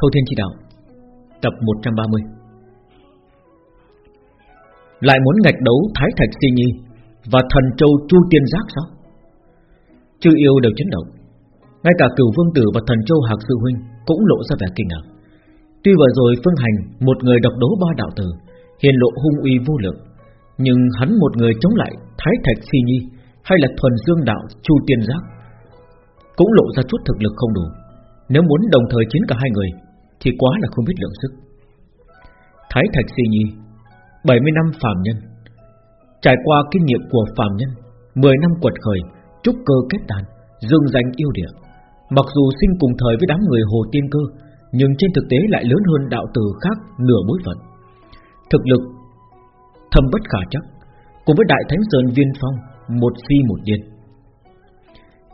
Thâu Thiên Chỉ Đạo, Tập 130 Lại muốn ngạch đấu Thái Thạch Si Nhi Và thần châu Chu Tiên Giác sao? Chư yêu đều chấn động. Ngay cả cửu vương tử và thần châu Hạc Sư Huynh Cũng lộ ra vẻ kinh ngạc. Tuy vừa rồi Phương Hành, Một người độc đấu ba đạo tử Hiền lộ hung uy vô lượng, Nhưng hắn một người chống lại Thái Thạch Si Nhi Hay là thuần dương đạo Chu Tiên Giác Cũng lộ ra chút thực lực không đủ. Nếu muốn đồng thời chiến cả hai người thì quá là không biết lượng sức. Thái Thạch Si Nhi 70 năm phàm nhân. Trải qua kinh nghiệm của phàm nhân 10 năm quật khởi, Trúc cơ kết đàn Dương danh yêu địa. Mặc dù sinh cùng thời với đám người Hồ Tiên Cơ, Nhưng trên thực tế lại lớn hơn đạo tử khác nửa bối phận. Thực lực, Thâm bất khả chắc, Cùng với Đại Thánh Sơn Viên Phong, Một phi một điên.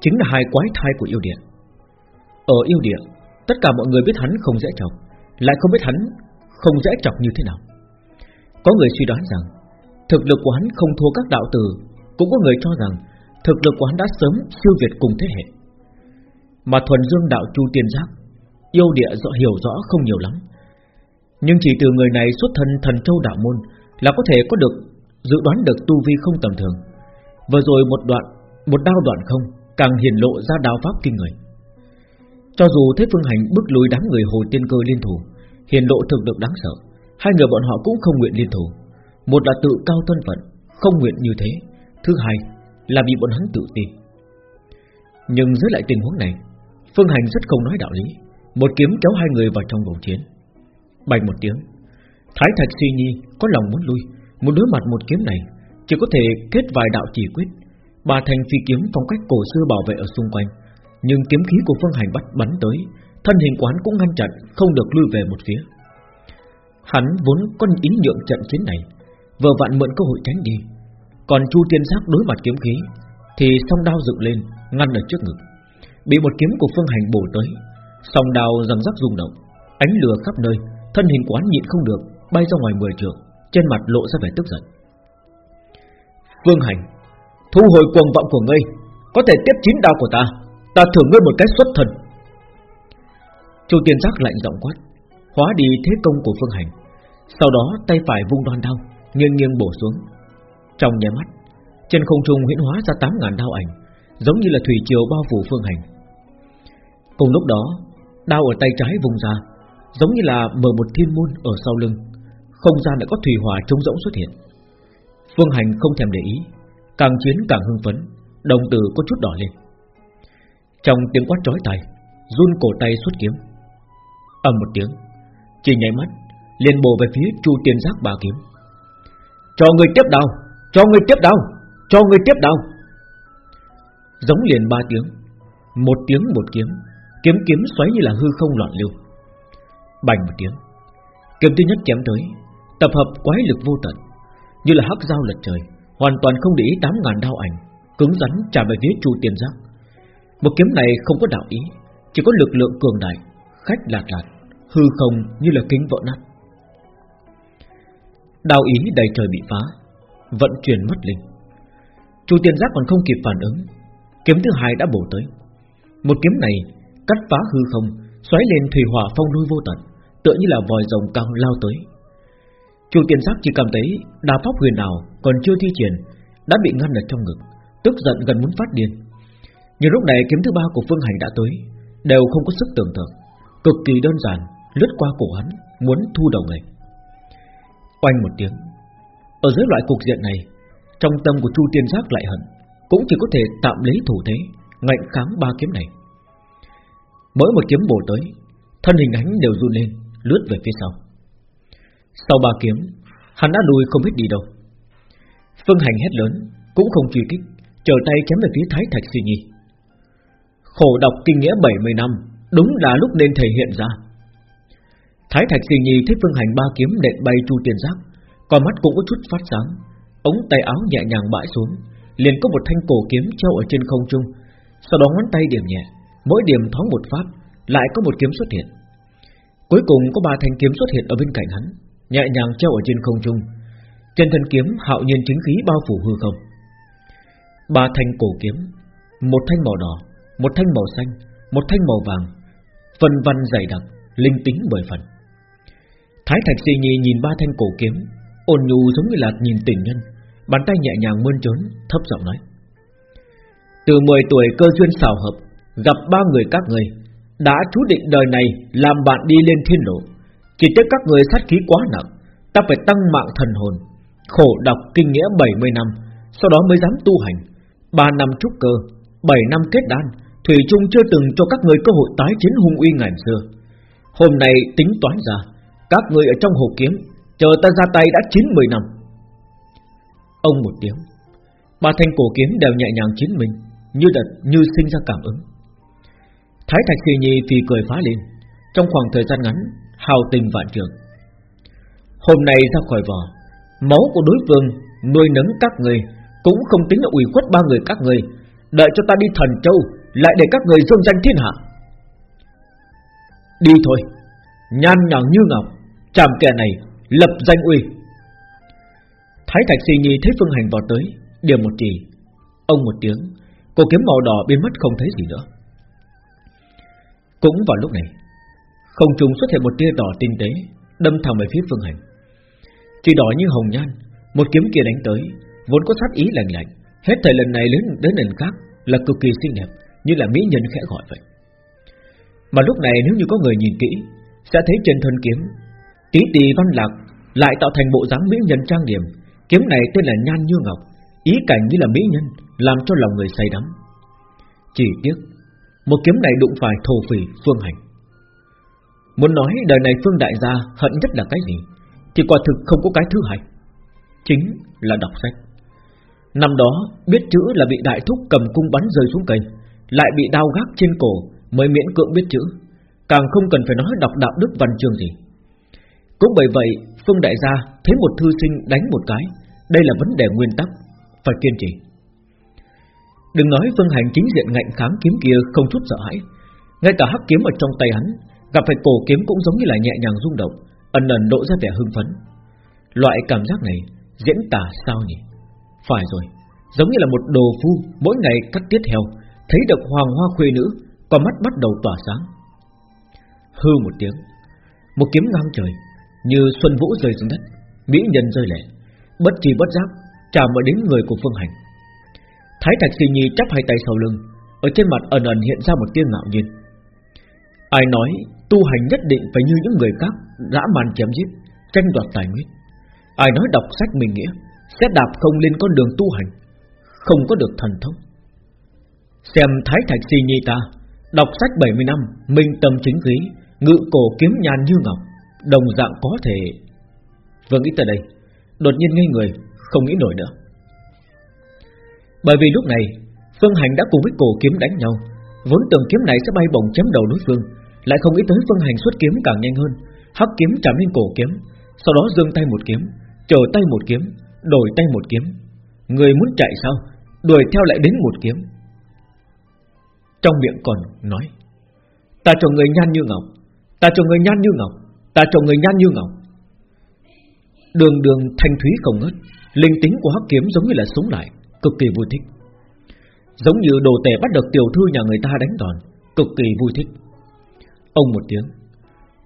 Chính là hai quái thai của yêu địa. Ở yêu địa Tất cả mọi người biết hắn không dễ chọc, Lại không biết hắn không dễ chọc như thế nào. Có người suy đoán rằng, Thực lực của hắn không thua các đạo tử, Cũng có người cho rằng Thực lực của hắn đã sớm siêu việt cùng thế hệ. Mà thuần dương đạo chu tiên giác, Yêu địa rõ, hiểu rõ không nhiều lắm. Nhưng chỉ từ người này xuất thân thần châu đạo môn Là có thể có được, Dự đoán được tu vi không tầm thường. Vừa rồi một đoạn, Một đao đoạn không, Càng hiển lộ ra đao pháp kinh người cho dù Thế Phương Hành bước lùi đám người Hồ Tiên Cơ liên thủ, hiền lộ thực được đáng sợ, hai người bọn họ cũng không nguyện liên thủ. Một là tự cao thân phận, không nguyện như thế; thứ hai là vì bọn hắn tự tin. Nhưng dưới lại tình huống này, Phương Hành rất không nói đạo lý, một kiếm kéo hai người vào trong vòng chiến. Bành một tiếng, Thái Thạch Suy Nhi có lòng muốn lui, muốn đối mặt một kiếm này, chỉ có thể kết vài đạo chỉ quyết, bà thành phi kiếm phong cách cổ xưa bảo vệ ở xung quanh nhưng kiếm khí của Phương Hành bắt bắn tới, Thân hình quán cũng ngăn chặn, Không được lui về một phía. Hắn vốn có ý nhượng trận chiến này, Vừa vặn mượn cơ hội tránh đi. Còn Chu Tiên Giác đối mặt kiếm khí, Thì song đao dựng lên, Ngăn ở trước ngực. Bị một kiếm của Phương Hành bổ tới, Song đao rầm rắc rung động, Ánh lửa khắp nơi, Thân hình quán nhịn không được, Bay ra ngoài mười trường Trên mặt lộ ra vẻ tức giận. Phương Hành, Thu hồi cuồng vọng của ngươi, Có thể tiếp chín đao của ta. Ta thưởng ngươi một cái xuất thần. Chu tiên giác lạnh giọng quát Hóa đi thế công của Phương Hành. Sau đó tay phải vung đoan đao, Nghiêng nghiêng bổ xuống. Trong nháy mắt, Trên không trung huyễn hóa ra 8.000 đao ảnh, Giống như là thủy triều bao phủ Phương Hành. Cùng lúc đó, Đao ở tay trái vùng ra, Giống như là mở một thiên môn ở sau lưng, Không gian đã có thủy hỏa trống rỗng xuất hiện. Phương Hành không thèm để ý, Càng chiến càng hưng phấn, Đồng tử có chút đỏ lên trong tiếng quát chói tai, Run cổ tay xuất kiếm. Ầm một tiếng, Chỉ nháy mắt, liền bổ về phía Chu Tiên Giác bà kiếm. Cho người tiếp đao Cho người tiếp đao Cho người tiếp đao Giống liền ba tiếng, Một tiếng một kiếm Kiếm kiếm xoáy như là hư không loạn lưu. Bành một tiếng, Kiếm thứ nhất chém tới, Tập hợp quái lực vô tận, Như là hắc dao lật trời, Hoàn toàn không để ý tám ngàn đao ảnh, Cứng rắn trả về phía Chu Tiên Giác một kiếm này không có đạo ý, Chỉ có lực lượng cường đại, Khách lạt lạt, Hư không như là kính vỡ nát. Đạo ý đầy trời bị phá, Vận chuyển mất linh. Chu tiên giác còn không kịp phản ứng, Kiếm thứ hai đã bổ tới. Một kiếm này cắt phá hư không, Xoáy lên thủy hỏa phong lôi vô tận, Tựa như là vòi rồng cao lao tới. Chu tiên giác chỉ cảm thấy Đà pháp huyền nào còn chưa thi triển, Đã bị ngăn ở trong ngực, Tức giận gần muốn phát điên nhưng lúc này kiếm thứ ba của Phương Hành đã tới, Đều không có sức tưởng tượng. Cực kỳ đơn giản, Lướt qua cổ hắn, Muốn thu đầu người Oanh một tiếng, Ở dưới loại cục diện này, Trong tâm của Chu Tiên Giác lại hận, Cũng chỉ có thể tạm lấy thủ thế, Ngạnh kháng ba kiếm này. Mỗi một kiếm bổ tới, Thân hình hắn đều run lên, Lướt về phía sau. Sau ba kiếm, Hắn đã lùi không biết đi đâu. Phương Hành hét lớn, Cũng không truy kích, Trở tay chém về phía Thái Thạch Suy Nhi. Khổ đọc kinh nghĩa 70 năm, Đúng là lúc nên thể hiện ra. Thái Thạch kỳ Nhi thấy Phương Hành ba kiếm đệm bay chu tiền giác Còn mắt cũng có chút phát sáng, Ống tay áo nhẹ nhàng bãi xuống, Liền có một thanh cổ kiếm treo ở trên không trung, Sau đó ngón tay điểm nhẹ, Mỗi điểm thoáng một phát, Lại có một kiếm xuất hiện. Cuối cùng có ba thanh kiếm xuất hiện ở bên cạnh hắn, Nhẹ nhàng treo ở trên không trung. Trên thân kiếm hạo nhiên chính khí bao phủ hư không. Ba thanh cổ kiếm, Một thanh màu đỏ một thanh màu xanh, một thanh màu vàng, phần văn dày đặc, Linh tính bởi phần. Thái Thạch di Nhi nhìn ba thanh cổ kiếm Ôn nhu giống như là nhìn tình nhân Bàn tay nhẹ nhàng mơn trớn Thấp giọng nói. Từ 10 tuổi cơ duyên xào hợp Gặp ba người các người Đã chú định đời này làm bạn đi lên thiên lộ. Chỉ tiếc các người sát khí quá nặng Ta phải tăng mạng thần hồn Khổ đọc kinh nghĩa 70 năm Sau đó mới dám tu hành. 3 năm trúc cơ 7 năm kết đan Thủy Trung chưa từng cho các người cơ hội tái chiến hung uy ngàn xưa. Hôm nay tính toán ra, Các người ở trong hồ kiếm, Chờ ta ra tay đã 90 năm. Ông một tiếng, Ba thanh cổ kiếm đều nhẹ nhàng chiến mình, Như đợt, như sinh ra cảm ứng. Thái Thạch Kỳ Nhi thì cười phá lên, Trong khoảng thời gian ngắn, Hào tình vạn trường Hôm nay ra khỏi vỏ, Máu của đối phương nuôi nấng các người Cũng không tính là ủy khuất ba người các người Đợi cho ta đi thần châu lại để các người dương danh thiên hạ. Đi thôi Nhan nhàng như ngọc, Chàm kẻ này lập danh uy. Thái Thạch Si Nhi thấy Phương Hành vào tới, Điểm một chỉ. Ông một tiếng Cô kiếm màu đỏ biến mất không thấy gì nữa. Cũng vào lúc này, Không trùng xuất hiện một tia đỏ tinh tế, Đâm thẳng về phía Phương Hành. Chỉ đỏ như hồng nhan, Một kiếm kia đánh tới, Vốn có sát ý lạnh lạnh, Hết thời lần này đến đến lần khác Là cực kỳ xinh đẹp. Như là mỹ nhân khẽ gọi vậy. Mà lúc này nếu như có người nhìn kỹ, Sẽ thấy trên thân kiếm Tí tì văn lạc lại tạo thành bộ dáng mỹ nhân trang điểm. Kiếm này tên là Nhan Như Ngọc, Ý cảnh như là mỹ nhân, Làm cho lòng người say đắm. Chỉ tiếc, Một kiếm này đụng phải thổ phỉ, Phương Hành. Muốn nói đời này Phương Đại gia hận nhất là cái gì? Thì quả thực không có cái thứ hai. Chính là đọc sách. Năm đó, biết chữ là bị đại thúc cầm cung bắn rơi xuống cây. Lại bị đau gác trên cổ Mới miễn cưỡng biết chữ. Càng không cần phải nói đọc đạo đức văn chương gì. Cũng bởi vậy, Phương Đại gia thấy một thư sinh đánh một cái. Đây là vấn đề nguyên tắc, Phải kiên trì. Đừng nói Phương Hành chính diện ngạnh kháng kiếm kia không chút sợ hãi. Ngay cả hắc kiếm ở trong tay hắn, Gặp phải cổ kiếm cũng giống như là nhẹ nhàng rung động, Ẩn ẩn độ ra vẻ hưng phấn. Loại cảm giác này diễn tả sao nhỉ? Phải rồi, Giống như là một đồ phu mỗi ngày cắt tiết heo Thấy được hoàng hoa khuê nữ Con mắt bắt đầu tỏa sáng Hư một tiếng Một kiếm ngang trời Như xuân vũ rơi xuống đất Mỹ nhân rơi lệ Bất chi bất giác chạm vào đến người của Phương Hành Thái Thạch Sĩ Nhi chắp hai tay sau lưng Ở trên mặt ẩn ẩn hiện ra một tia ngạo nhiên Ai nói tu hành nhất định phải như những người khác dã man chém giết, tranh đoạt tài nguyên. Ai nói đọc sách mình nghĩa sẽ đạp không lên con đường tu hành, không có được thần thông. Xem Thái Thạch Si Nhi ta, đọc sách 70 năm, minh tâm chính khí, ngự cổ kiếm nhàn như ngọc, đồng dạng có thể. Vừa nghĩ tới đây, đột nhiên ngây người, không nghĩ nổi nữa. Bởi vì lúc này, Phương Hành đã cùng với cổ kiếm đánh nhau, vốn tưởng kiếm này sẽ bay bổng chém đầu đối phương, lại không nghĩ tới Phương Hành xuất kiếm càng nhanh hơn Hắc kiếm chạm lên cổ kiếm Sau đó giương tay một kiếm chờ tay một kiếm Đổi tay một kiếm Người muốn chạy sao Đuổi theo lại đến một kiếm trong miệng còn nói, Ta cho người nhan như ngọc, Ta cho người nhan như ngọc, Ta cho người nhan như ngọc. Đường đường thanh thúy không ngớt, Linh tính của hắc kiếm giống như là sống lại, Cực kỳ vui thích. Giống như đồ tể bắt được tiểu thư nhà người ta đánh đòn, Cực kỳ vui thích. Ông một tiếng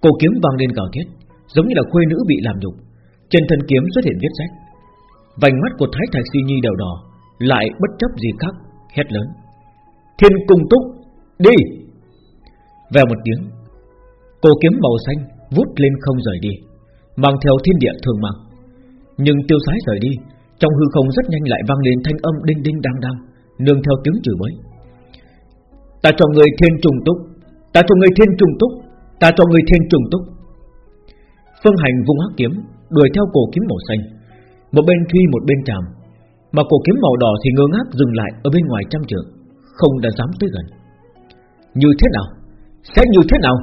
Cổ kiếm vang lên gào thiết Giống như là khuê nữ bị làm nhục. Trên thân kiếm xuất hiện vết rách. Vành mắt của Thái Thạch Si Nhi đều đỏ, Lại bất chấp gì khác, Hét lớn. Thiên cung túc, Đi. Về một tiếng, cô kiếm màu xanh vút lên không rời đi, Mang theo thiên địa thường mang. Nhưng tiêu sái rời đi, Trong hư không rất nhanh lại vang lên thanh âm đinh đinh đang đang, Nương theo tiếng chửi bới. Ta cho người thiên trùng túc, Ta cho người thiên trùng túc, Ta cho người thiên trùng túc. Phương hành vung hắc kiếm, Đuổi theo cổ kiếm màu xanh. Một bên truy, một bên chạm, Mà cổ kiếm màu đỏ thì ngơ ngác dừng lại Ở bên ngoài trăm trường không đã dám tới gần. Như thế nào? Sẽ như thế nào?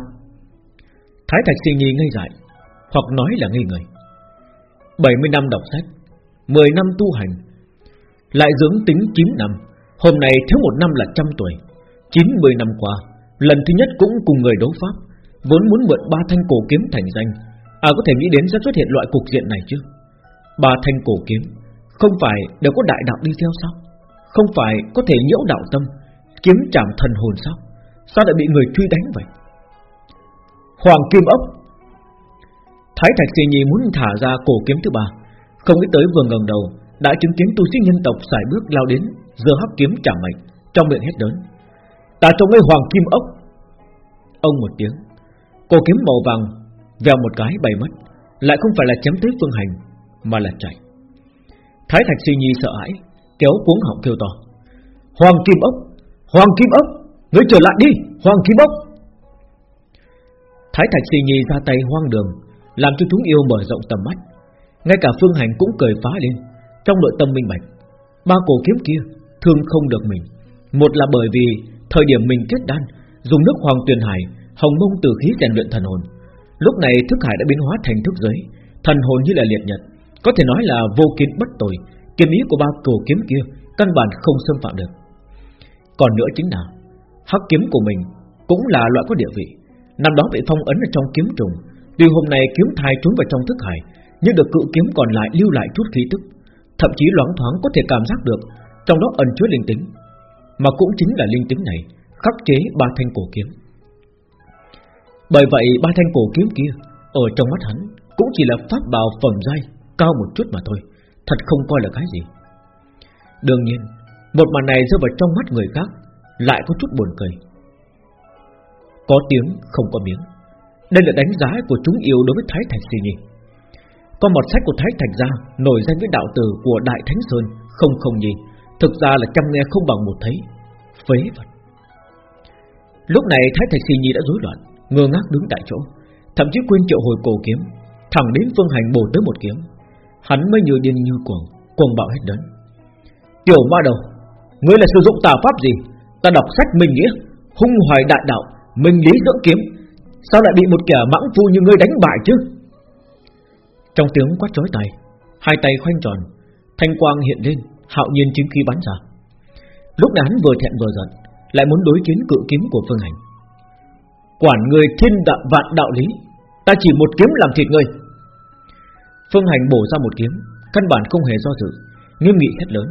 Thái Thạch suy nghĩ ngây dại, Hoặc nói là ngây người. 70 năm đọc sách 10 năm tu hành, Lại dưỡng tính 9 năm, Hôm nay thiếu một năm là trăm tuổi. 90 năm qua, Lần thứ nhất cũng cùng người đấu pháp, Vốn muốn mượn ba thanh cổ kiếm thành danh. À có thể nghĩ đến sẽ xuất hiện loại cục diện này chứ? Ba thanh cổ kiếm, Không phải đều có đại đạo đi theo sao? Không phải có thể nhiễu đạo tâm Kiếm chạm thần hồn sao? Sao lại bị người truy đánh vậy? Hoàng Kim Ốc. Thái Thạch Di Nhi muốn thả ra cổ kiếm thứ ba, Không nghĩ tới vừa ngẩng đầu, Đã chứng kiến tu sĩ nhân tộc xài bước lao đến Giờ hấp kiếm chạm mệnh, Trong miệng hét lớn. Ta trông ngươi Hoàng Kim Ốc. Ông một tiếng, Cổ kiếm màu vàng Vèo một cái bay mất, Lại không phải là chém tới phương hành, Mà là chạy Thái Thạch Di Nhi sợ hãi, Kéo cuống họng kêu to. Hoàng Kim Ốc. Hoàng Kim Ốc Ngươi trở lại đi, Hoàng Kim Ốc. Thái Thạch Di Nhi ra tay hoang đường, Làm cho chúng yêu mở rộng tầm mắt. Ngay cả Phương Hành cũng cười phá lên, Trong nội tâm minh bạch. Ba cổ kiếm kia thương không được mình. Một là bởi vì thời điểm mình kết đan, Dùng nước hoàng tuyền hải, Hồng mông từ khí rèn luyện thần hồn. Lúc này thức hải đã biến hóa thành thức giới, Thần hồn như là liệt nhật. Có thể nói là vô kiến bất tồi, Kiếm ý của ba cổ kiếm kia Căn bản không xâm phạm được. Còn nữa chính là, Hắc kiếm của mình cũng là loại có địa vị. Năm đó bị phong ấn ở trong kiếm trùng, Tuy hôm nay kiếm thai trốn vào trong thức hải, Nhưng được cự kiếm còn lại lưu lại chút khí tức, Thậm chí loáng thoáng có thể cảm giác được, Trong đó ẩn chứa linh tính. Mà cũng chính là linh tính này, Khắc chế ba thanh cổ kiếm. Bởi vậy, ba thanh cổ kiếm kia, Ở trong mắt hắn, Cũng chỉ là pháp bào phẩm dai Cao một chút mà thôi, Thật không coi là cái gì. Đương nhiên một màn này rơi vào trong mắt người khác, Lại có chút buồn cười. Có tiếng, không có miếng. Đây là đánh giá của chúng yêu đối với Thái Thạch Sư Nhi Có một sách của Thái Thạch gia Nổi danh với đạo tử của Đại Thánh Sơn, Không không nhìn Thực ra là chăm nghe không bằng một thấy. Phế vật. Lúc này Thái Thạch Sư Nhi đã rối loạn, Ngơ ngác đứng tại chỗ. Thậm chí quên triệu hồi cổ kiếm, Thẳng đến phương hành bổ tới một kiếm. Hắn mới như điên như cuồng Cuồng bạo hết lớn Tiểu ma đầu Ngươi là sử dụng tà pháp gì? Ta đọc sách mình nghĩa, Hung hoài đại đạo Minh lý dưỡng kiếm. Sao lại bị một kẻ mãng phu như ngươi đánh bại chứ? Trong tiếng quát chói tay Hai tay khoanh tròn, Thanh quang hiện lên, Hạo nhiên chính khí bắn ra. Lúc này hắn vừa thẹn vừa giận, Lại muốn đối chiến cự kiếm của Phương Hành. Quản người thiên đạo vạn đạo lý, Ta chỉ một kiếm làm thịt ngươi. Phương Hành bổ ra một kiếm, Căn bản không hề do dự, Nghiêm nghị hết lớn.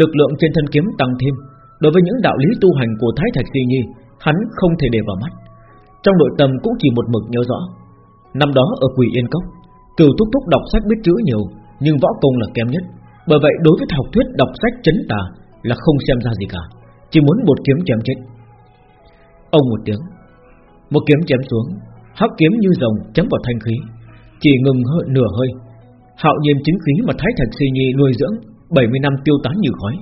Lực lượng trên thân kiếm tăng thêm. Đối với những đạo lý tu hành của Thái Thạch Di Nhi Hắn không thể để vào mắt. Trong nội tâm cũng chỉ một mực nhớ rõ. Năm đó ở Quỷ Yên Cốc Cửu Thúc Thúc đọc sách biết chữ nhiều Nhưng võ công là kém nhất. Bởi vậy đối với học thuyết đọc sách chấn tà Là không xem ra gì cả Chỉ muốn một kiếm chém chết. Ông một tiếng Một kiếm chém xuống Hắc kiếm như rồng chém vào thanh khí Chỉ ngừng hơi, nửa hơi. Hạo nhiên chính khí mà Thái Thạch Si Nhi nuôi dưỡng 70 năm tiêu tán như khói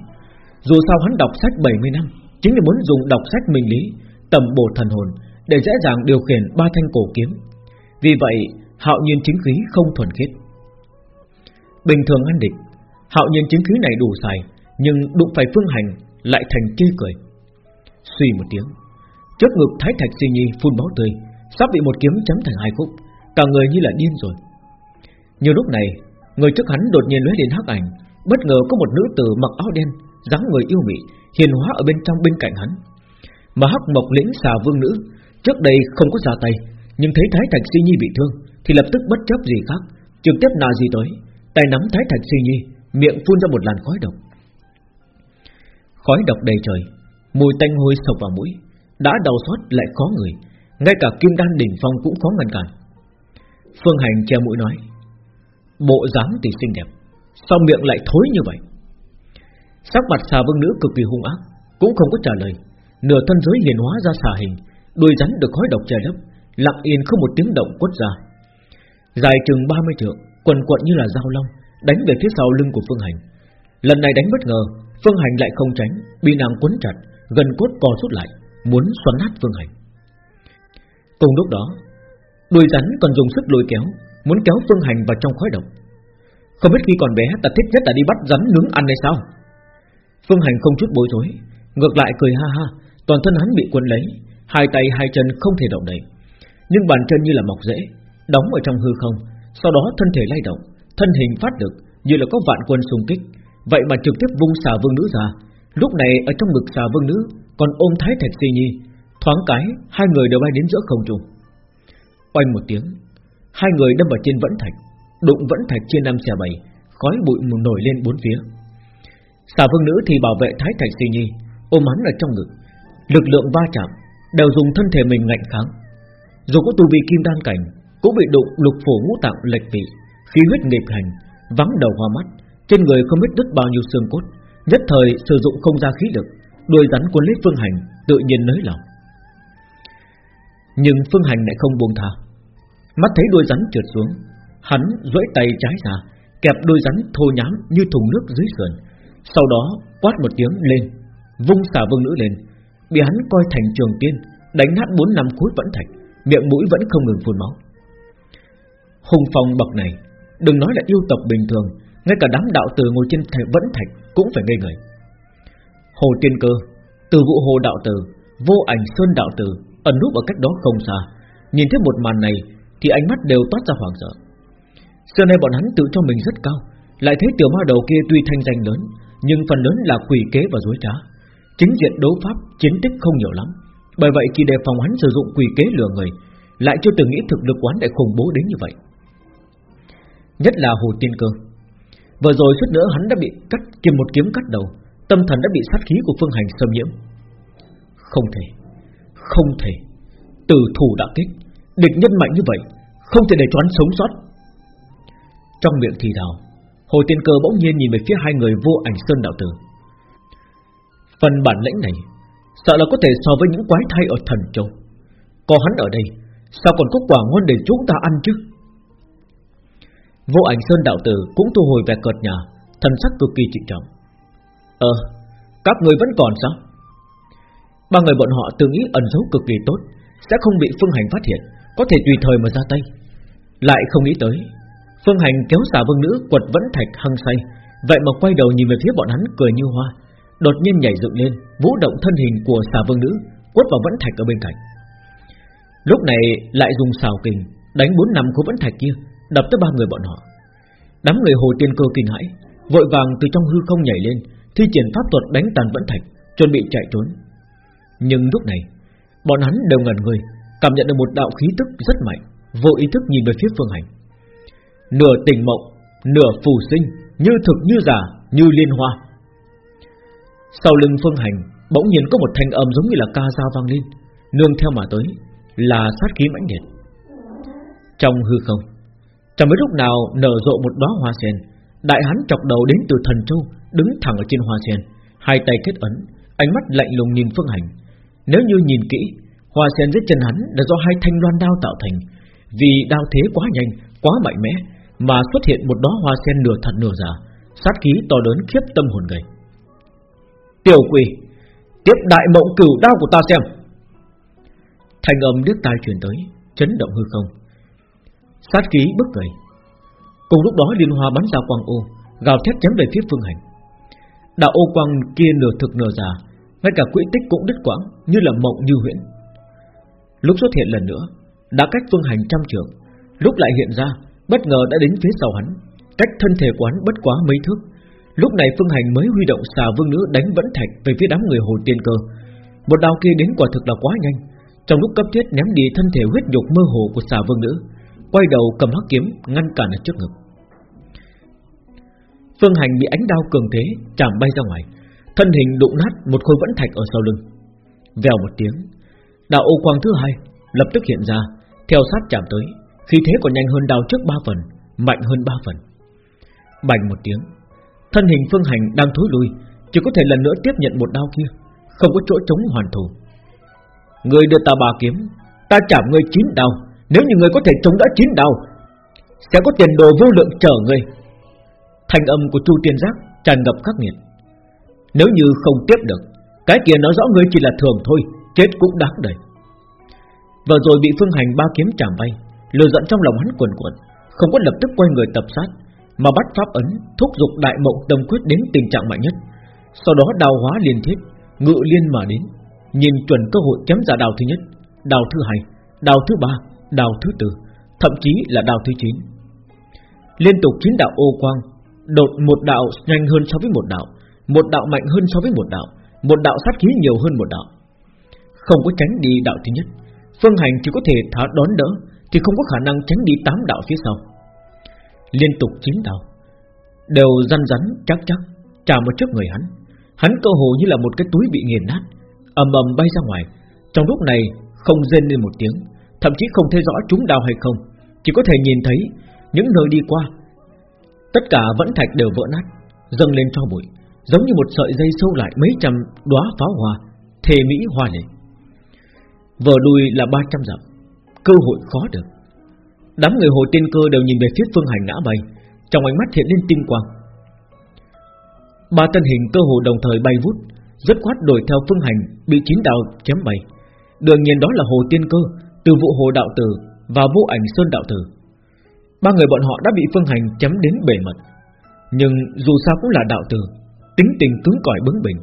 Dù sao hắn đọc sách 70 năm Chính là muốn dùng đọc sách minh lý tầm bổ thần hồn để dễ dàng điều khiển ba thanh cổ kiếm. Vì vậy, hạo nhiên chính khí không thuần khiết. Bình thường ăn địch, hạo nhiên chính khí này đủ xài, nhưng đụng phải phương hành lại thành chê cười. Suy một tiếng, trước ngực thái thạch si nhi phun máu tươi, sắp bị một kiếm chém thành hai khúc, cả người như là điên rồi. Nhiều lúc này, người trước hắn đột nhiên lóe lên hắc ảnh, bất ngờ có một nữ tử mặc áo đen, dáng người yêu mị, hiền hóa ở bên trong bên cạnh hắn, mà hắc mộc lĩnh xà vương nữ Trước đây không có ra tay Nhưng thấy Thái Thạch Si Nhi bị thương Thì lập tức bất chấp gì khác Trực tiếp nà gì tới Tay nắm Thái Thạch Si Nhi Miệng phun ra một làn khói độc. Khói độc đầy trời Mùi tanh hôi sộc vào mũi Đã đầu xót lại khó người Ngay cả kim đan đỉnh phong cũng khó ngăn cản. Phương Hành che mũi nói Bộ dáng thì xinh đẹp Sao miệng lại thối như vậy? Sắc mặt xà vương nữ cực kỳ hung ác, Cũng không có trả lời. Nửa thân giới hiền hóa ra xà hình, Đuôi rắn được khói độc che lấp, Lặng yên không một tiếng động quất ra. Dài chừng 30 trượng, Quần quận như là dao long, Đánh về phía sau lưng của Phương Hành. Lần này đánh bất ngờ, Phương Hành lại không tránh, Bị nàng quấn chặt Gần cốt co rút lại, Muốn xoắn nát Phương Hành. Cùng lúc đó, Đuôi rắn còn dùng sức lôi kéo, Muốn kéo Phương Hành vào trong khói độc. Không biết khi còn bé, ta thích nhất là đi bắt rắn nướng ăn hay sao? Phương Hành không chút bối rối, Ngược lại cười ha ha, Toàn thân hắn bị cuốn lấy, Hai tay hai chân không thể động đậy. Nhưng bàn chân như là mọc rễ, Đóng ở trong hư không, Sau đó thân thể lay động, Thân hình phát được như là có vạn quân xung kích. Vậy mà trực tiếp vung xà vương nữ ra, Lúc này ở trong ngực xà vương nữ Còn ôm thái thạch si nhi, Thoáng cái hai người đều bay đến giữa không trung. Oanh một tiếng, Hai người đâm vào trên vẫn thạch Đụng vẫn thạch trên năm xẻ bảy, Khói bụi nổi lên bốn phía. Xà vương nữ thì bảo vệ thái thạch si nhi, Ôm hắn ở trong ngực. Lực lượng va chạm Đều dùng thân thể mình ngạnh kháng. Dù có tu vi kim đan cảnh, Cũng bị đụng lục phủ ngũ tạng lệch vị, Khí huyết nghịch hành, Vắng đầu hoa mắt, Trên người không biết đứt bao nhiêu xương cốt, Nhất thời sử dụng không ra khí lực, Đuôi rắn cuốn lấy phương hành, Tự nhiên nới lỏng. Nhưng phương hành lại không buông tha. Mắt thấy đuôi rắn trượt xuống Hắn duỗi tay trái ra, Kẹp đôi rắn thô nhám như thùng nước dưới sườn. Sau đó, quát một tiếng lên, Vung xà vương nữ lên. Bị hắn coi thành trường tiên, Đánh nát bốn năm khối vẫn thạch, Miệng mũi vẫn không ngừng phun máu. Hùng phong bậc này, Đừng nói là yêu tộc bình thường, Ngay cả đám đạo tử ngồi trên thạch vẫn thạch Cũng phải ngây người. Hồ tiên cơ, Từ vụ hồ đạo tử Vô ảnh sơn đạo tử Ẩn núp ở cách đó không xa. Nhìn thấy một màn này, Thì ánh mắt đều toát ra hoàng sợ. Xưa nay bọn hắn tự cho mình rất cao, Lại thấy tiểu ma đầu kia tuy thanh danh lớn, Nhưng phần lớn là quỷ kế và dối trá. Chính diện đấu pháp, Chiến tích không nhiều lắm. Bởi vậy khi đề phòng hắn sử dụng quỷ kế lừa người, Lại chưa từng nghĩ thực lực quán lại khủng bố đến như vậy. Nhất là Hồ Tiên Cơ. Vừa rồi suốt nữa hắn đã bị cắt kiếm một kiếm cắt đầu, Tâm thần đã bị sát khí của Phương Hành xâm nhiễm. Không thể Không thể. Tử thủ đã kết Địch nhân mạnh như vậy, Không thể để cho hắn sống sót. Trong miệng thì thào. Hồ Tiên Cơ bỗng nhiên nhìn về phía hai người vô ảnh sơn đạo tử. Phần bản lĩnh này, Sợ là có thể so với những quái thai ở thần châu. Có hắn ở đây, Sao còn có quả ngon để chúng ta ăn chứ? Vô ảnh sơn đạo tử cũng thu hồi về cợt nhà Thần sắc cực kỳ trịnh trọng. Ờ Các người vẫn còn sao? Ba người bọn họ tự nghĩ ẩn giấu cực kỳ tốt, Sẽ không bị phương hành phát hiện, Có thể tùy thời mà ra tay. Lại không nghĩ tới Phương hành kéo xà vương nữ quật vẫn thạch hăng say. Vậy mà quay đầu nhìn về phía bọn hắn cười như hoa. Đột nhiên nhảy dựng lên, Vũ động thân hình của xà vương nữ, Quất vào vẫn thạch ở bên cạnh. Lúc này lại dùng xào kình, Đánh bốn năm của vẫn thạch kia, Đập tới ba người bọn họ. Đám người hồ tiên cơ kinh hãi, Vội vàng từ trong hư không nhảy lên, Thi triển pháp thuật đánh tàn vẫn thạch, Chuẩn bị chạy trốn. Nhưng lúc này, Bọn hắn đều ngẩn người, Cảm nhận được một đạo khí tức rất mạnh, Vô ý thức nhìn về phía phương hành. Nửa tình mộng, Nửa phù sinh, Như thực như giả, Như liên hoa. Sau lưng phương hành, Bỗng nhiên có một thanh âm giống như là ca dao vang lên, Nương theo mà tới, Là sát khí mãnh liệt. Trong hư không, Chẳng mấy lúc nào nở rộ một đóa hoa sen, Đại hán chọc đầu đến từ thần châu, Đứng thẳng ở trên hoa sen, Hai tay kết ấn, Ánh mắt lạnh lùng nhìn phương hành. Nếu như nhìn kỹ, Hoa sen dưới chân hắn là do hai thanh loan đao tạo thành, Vì đao thế quá nhanh, Quá mạnh mẽ mà xuất hiện một đóa hoa sen nửa thật nửa giả, Sát khí to lớn khiếp tâm hồn người. Tiểu quỷ, Tiếp đại mộng cửu đao của ta xem. Thanh âm đứt tai truyền tới, Chấn động hư không. Sát khí bức người Cùng lúc đó liên hoa bắn ra quang ô, Gào thét chém về phía phương hành. Đạo ô quang kia nửa thực nửa giả, Ngay cả quỹ tích cũng đứt quãng, Như là mộng như huyễn. Lúc xuất hiện lần nữa, Đã cách phương hành trăm trường Lúc lại hiện ra Bất ngờ đã đến phía sau hắn. Cách thân thể quán bất quá mấy thước. Lúc này phương hành mới huy động xà vương nữ đánh vẫn thạch Về phía đám người hồ tiên cơ. Một đao kia đến quả thực là quá nhanh. Trong lúc cấp thiết ném đi thân thể huyết nhục mơ hồ của xà vương nữ, Quay đầu cầm hắc kiếm Ngăn cản ở trước ngực. Phương Hành bị ánh đao cường thế chạm bay ra ngoài, Thân hình đụng nát một khối vẫn thạch ở sau lưng. Vèo một tiếng, Đạo ô quang thứ hai Lập tức hiện ra, Theo sát chạm tới. Khi thế còn nhanh hơn đao trước ba phần, Mạnh hơn ba phần. Bành một tiếng, Thân hình Phương Hành đang thối lui, Chỉ có thể lần nữa tiếp nhận một đao kia, Không có chỗ chống hoàn thủ. Người đưa ta ba kiếm, Ta chạm ngươi chín đao, nếu như người có thể chống đã chín đao, Sẽ có tiền đồ vô lượng chờ ngươi. Thành âm của Chu Tiên Giác tràn ngập khắc nghiệt. Nếu như không tiếp được, Cái kia nói rõ ngươi chỉ là thường thôi, Chết cũng đáng đời. Vừa rồi bị phương hành ba kiếm chạm bay Lừa giận trong lòng hắn quần quần Không có lập tức quay người tập sát Mà bắt pháp ấn thúc giục đại mộng tâm quyết đến tình trạng mạnh nhất Sau đó đào hóa liên thiết Ngự liên mà đến Nhìn chuẩn cơ hội chém giả đào thứ nhất Đào thứ hai Đào thứ ba đào thứ tư, thậm chí là đào thứ chín. Liên tục chín đạo ô quang, đột một đạo nhanh hơn so với một đạo, một đạo mạnh hơn so với một đạo, một đạo sát khí nhiều hơn một đạo. Không có tránh đi đạo thứ nhất, phương hành chỉ có thể thả đón đỡ, thì không có khả năng tránh đi tám đạo phía sau. Liên tục chín đạo, đều răn rắn chắc chắc, chạm vào trước người hắn. Hắn cơ hồ như là một cái túi bị nghiền nát, ầm ầm bay ra ngoài. Trong lúc này không rên lên một tiếng, Thậm chí không thấy rõ chúng đào hay không Chỉ có thể nhìn thấy những nơi đi qua Tất cả vẫn thạch đều vỡ nát Dâng lên cho bụi Giống như một sợi dây sâu lại mấy trăm đóa pháo hoa Thề mỹ hoa lệ Vở đuôi là 300 dặm Cơ hội khó được. Đám người hồ tiên cơ đều nhìn về phía phương hành ngã bay, Trong ánh mắt hiện lên tinh quang. Ba thân hình cơ hồ đồng thời bay vút Rất khoát đổi theo phương hành, Bị chín đạo chém bay. Đương nhiên đó là hồ tiên cơ, Từ vụ hồ đạo tử và vô ảnh sơn đạo tử. Ba người bọn họ đã bị phương hành chém đến bề mật Nhưng dù sao cũng là đạo tử, Tính tình cứng cỏi bướng bỉnh,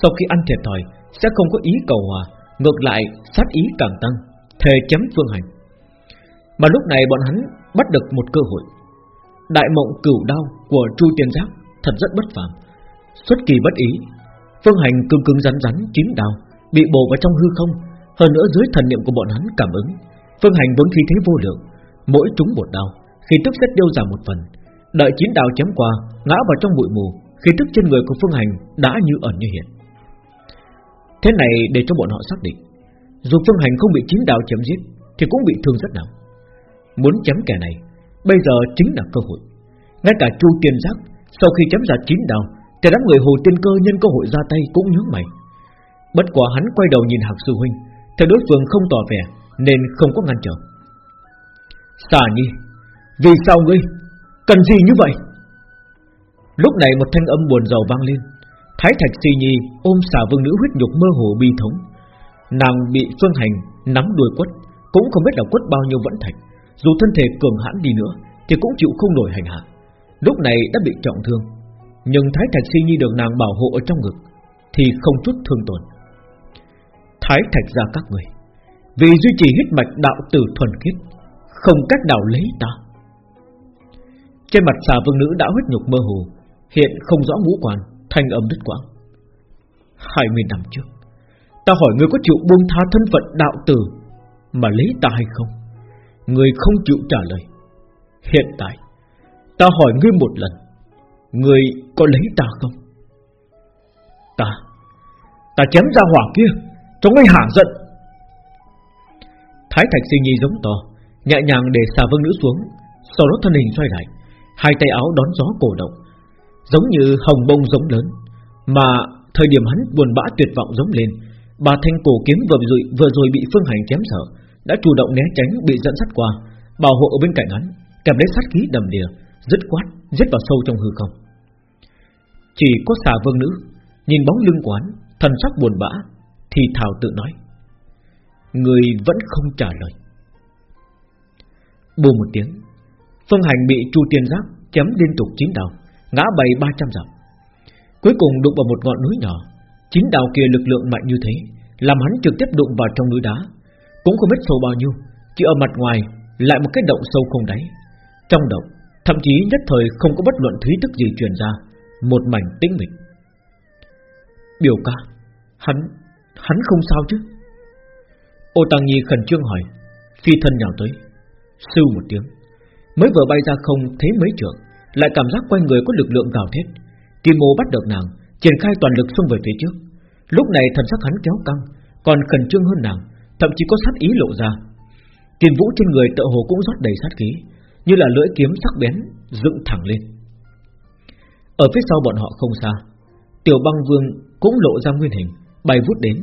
Sau khi ăn thiệt thòi, Sẽ không có ý cầu hòa, Ngược lại sát ý càng tăng. Thề chém phương hành. Mà lúc này bọn hắn bắt được một cơ hội. Đại mộng cửu đao của Chu Tiên Giác Thật rất bất phàm. Xuất kỳ bất ý, Phương hành cứng cứng rắn rắn chín đao Bị bổ vào trong hư không. Hơn nữa dưới thần niệm của bọn hắn cảm ứng, Phương hành vốn khí thế vô lượng. Mỗi trúng một đao khi tức sẽ tiêu giảm một phần. Đợi chín đao chém qua, Ngã vào trong bụi mù khi tức trên người của Phương hành đã như ẩn như hiện. Thế này để cho bọn họ xác định dù Phương Hành không bị chín đạo chém giết, Thì cũng bị thương rất nặng. Muốn chém kẻ này, Bây giờ chính là cơ hội. Ngay cả Chu Tiên Giác, Sau khi chém ra chín đạo, Thì đám người Hồ Tiên Cơ nhân cơ hội ra tay cũng nhớ mày. Bất quả hắn quay đầu nhìn Hạc Sư Huynh Thấy đối phương không tỏ vẻ, Nên không có ngăn trở. Xà Nhi Vì sao ngươi Cần gì như vậy? Lúc này một thanh âm buồn rầu vang lên. Thái Thạch Si Nhi ôm xà vương nữ huyết nhục mơ hồ bi thống. Nàng bị phương hành nắm đuôi quất, Cũng không biết là quất bao nhiêu vẫn thạch, Dù thân thể cường hãn đi nữa Thì cũng chịu không nổi hành hạ. Lúc này đã bị trọng thương, Nhưng Thái Thạch Si Nhi được nàng bảo hộ ở trong ngực Thì không chút thương tổn. Thái Thạch ra các người, Vì duy trì huyết mạch đạo tử thuần khiết, Không cách nào lấy ta. Trên mặt xà vương nữ đã huyết nhục mơ hồ, Hiện không rõ ngũ quan, Thanh âm đứt quãng. Hai mươi năm trước Ta hỏi ngươi có chịu buông tha thân phận đạo tử Mà lấy ta hay không? Ngươi không chịu trả lời. Hiện tại, Ta hỏi ngươi một lần Ngươi có lấy ta không? Ta Ta chém ra hỏa kia, Cho ngươi hả giận. Thái Thạch Sinh Nhi giống to, Nhẹ nhàng để xà vương nữ xuống, Sau đó thân hình xoay lại, Hai tay áo đón gió cổ động, Giống như hồng bông giống lớn, Mà thời điểm hắn buồn bã tuyệt vọng giống lên Bà thanh cổ kiếm vừa rồi, vừa rồi bị phương hành chém sợ Đã chủ động né tránh bị dẫn sát qua Bảo hộ ở bên cạnh hắn Kèm lấy sát khí đầm đìa Dứt quát, giết vào sâu trong hư không Chỉ có xà vương nữ Nhìn bóng lưng quán Thần sắc buồn bã Thì thảo tự nói Người vẫn không trả lời Bù một tiếng Phương hành bị Chu Tiên Giác chém liên tục chín đào ngã bay 300 dặm. Cuối cùng đụng vào một ngọn núi nhỏ, chính đạo kia lực lượng mạnh như thế, làm hắn trực tiếp đụng vào trong núi đá, cũng không biết sâu bao nhiêu, chỉ ở mặt ngoài lại một cái động sâu không đáy. Trong động, thậm chí nhất thời không có bất luận thúy tức gì truyền ra, một mảnh tĩnh mịch. Biểu ca, hắn, hắn không sao chứ? Ô Tăng Nhi khẩn trương hỏi, phi thân nhào tới, sư một tiếng, mới vừa bay ra không thấy mấy trường lại cảm giác quanh người có lực lượng gào thét. Kim Mô bắt được nàng, triển khai toàn lực xông về phía trước. Lúc này thần sắc hắn kéo căng, còn khẩn trương hơn nàng, thậm chí có sát ý lộ ra. Kim Vũ trên người tựa hồ cũng rót đầy sát khí, như là lưỡi kiếm sắc bén dựng thẳng lên. Ở phía sau bọn họ không xa, Tiểu Băng Vương cũng lộ ra nguyên hình, bay vút đến,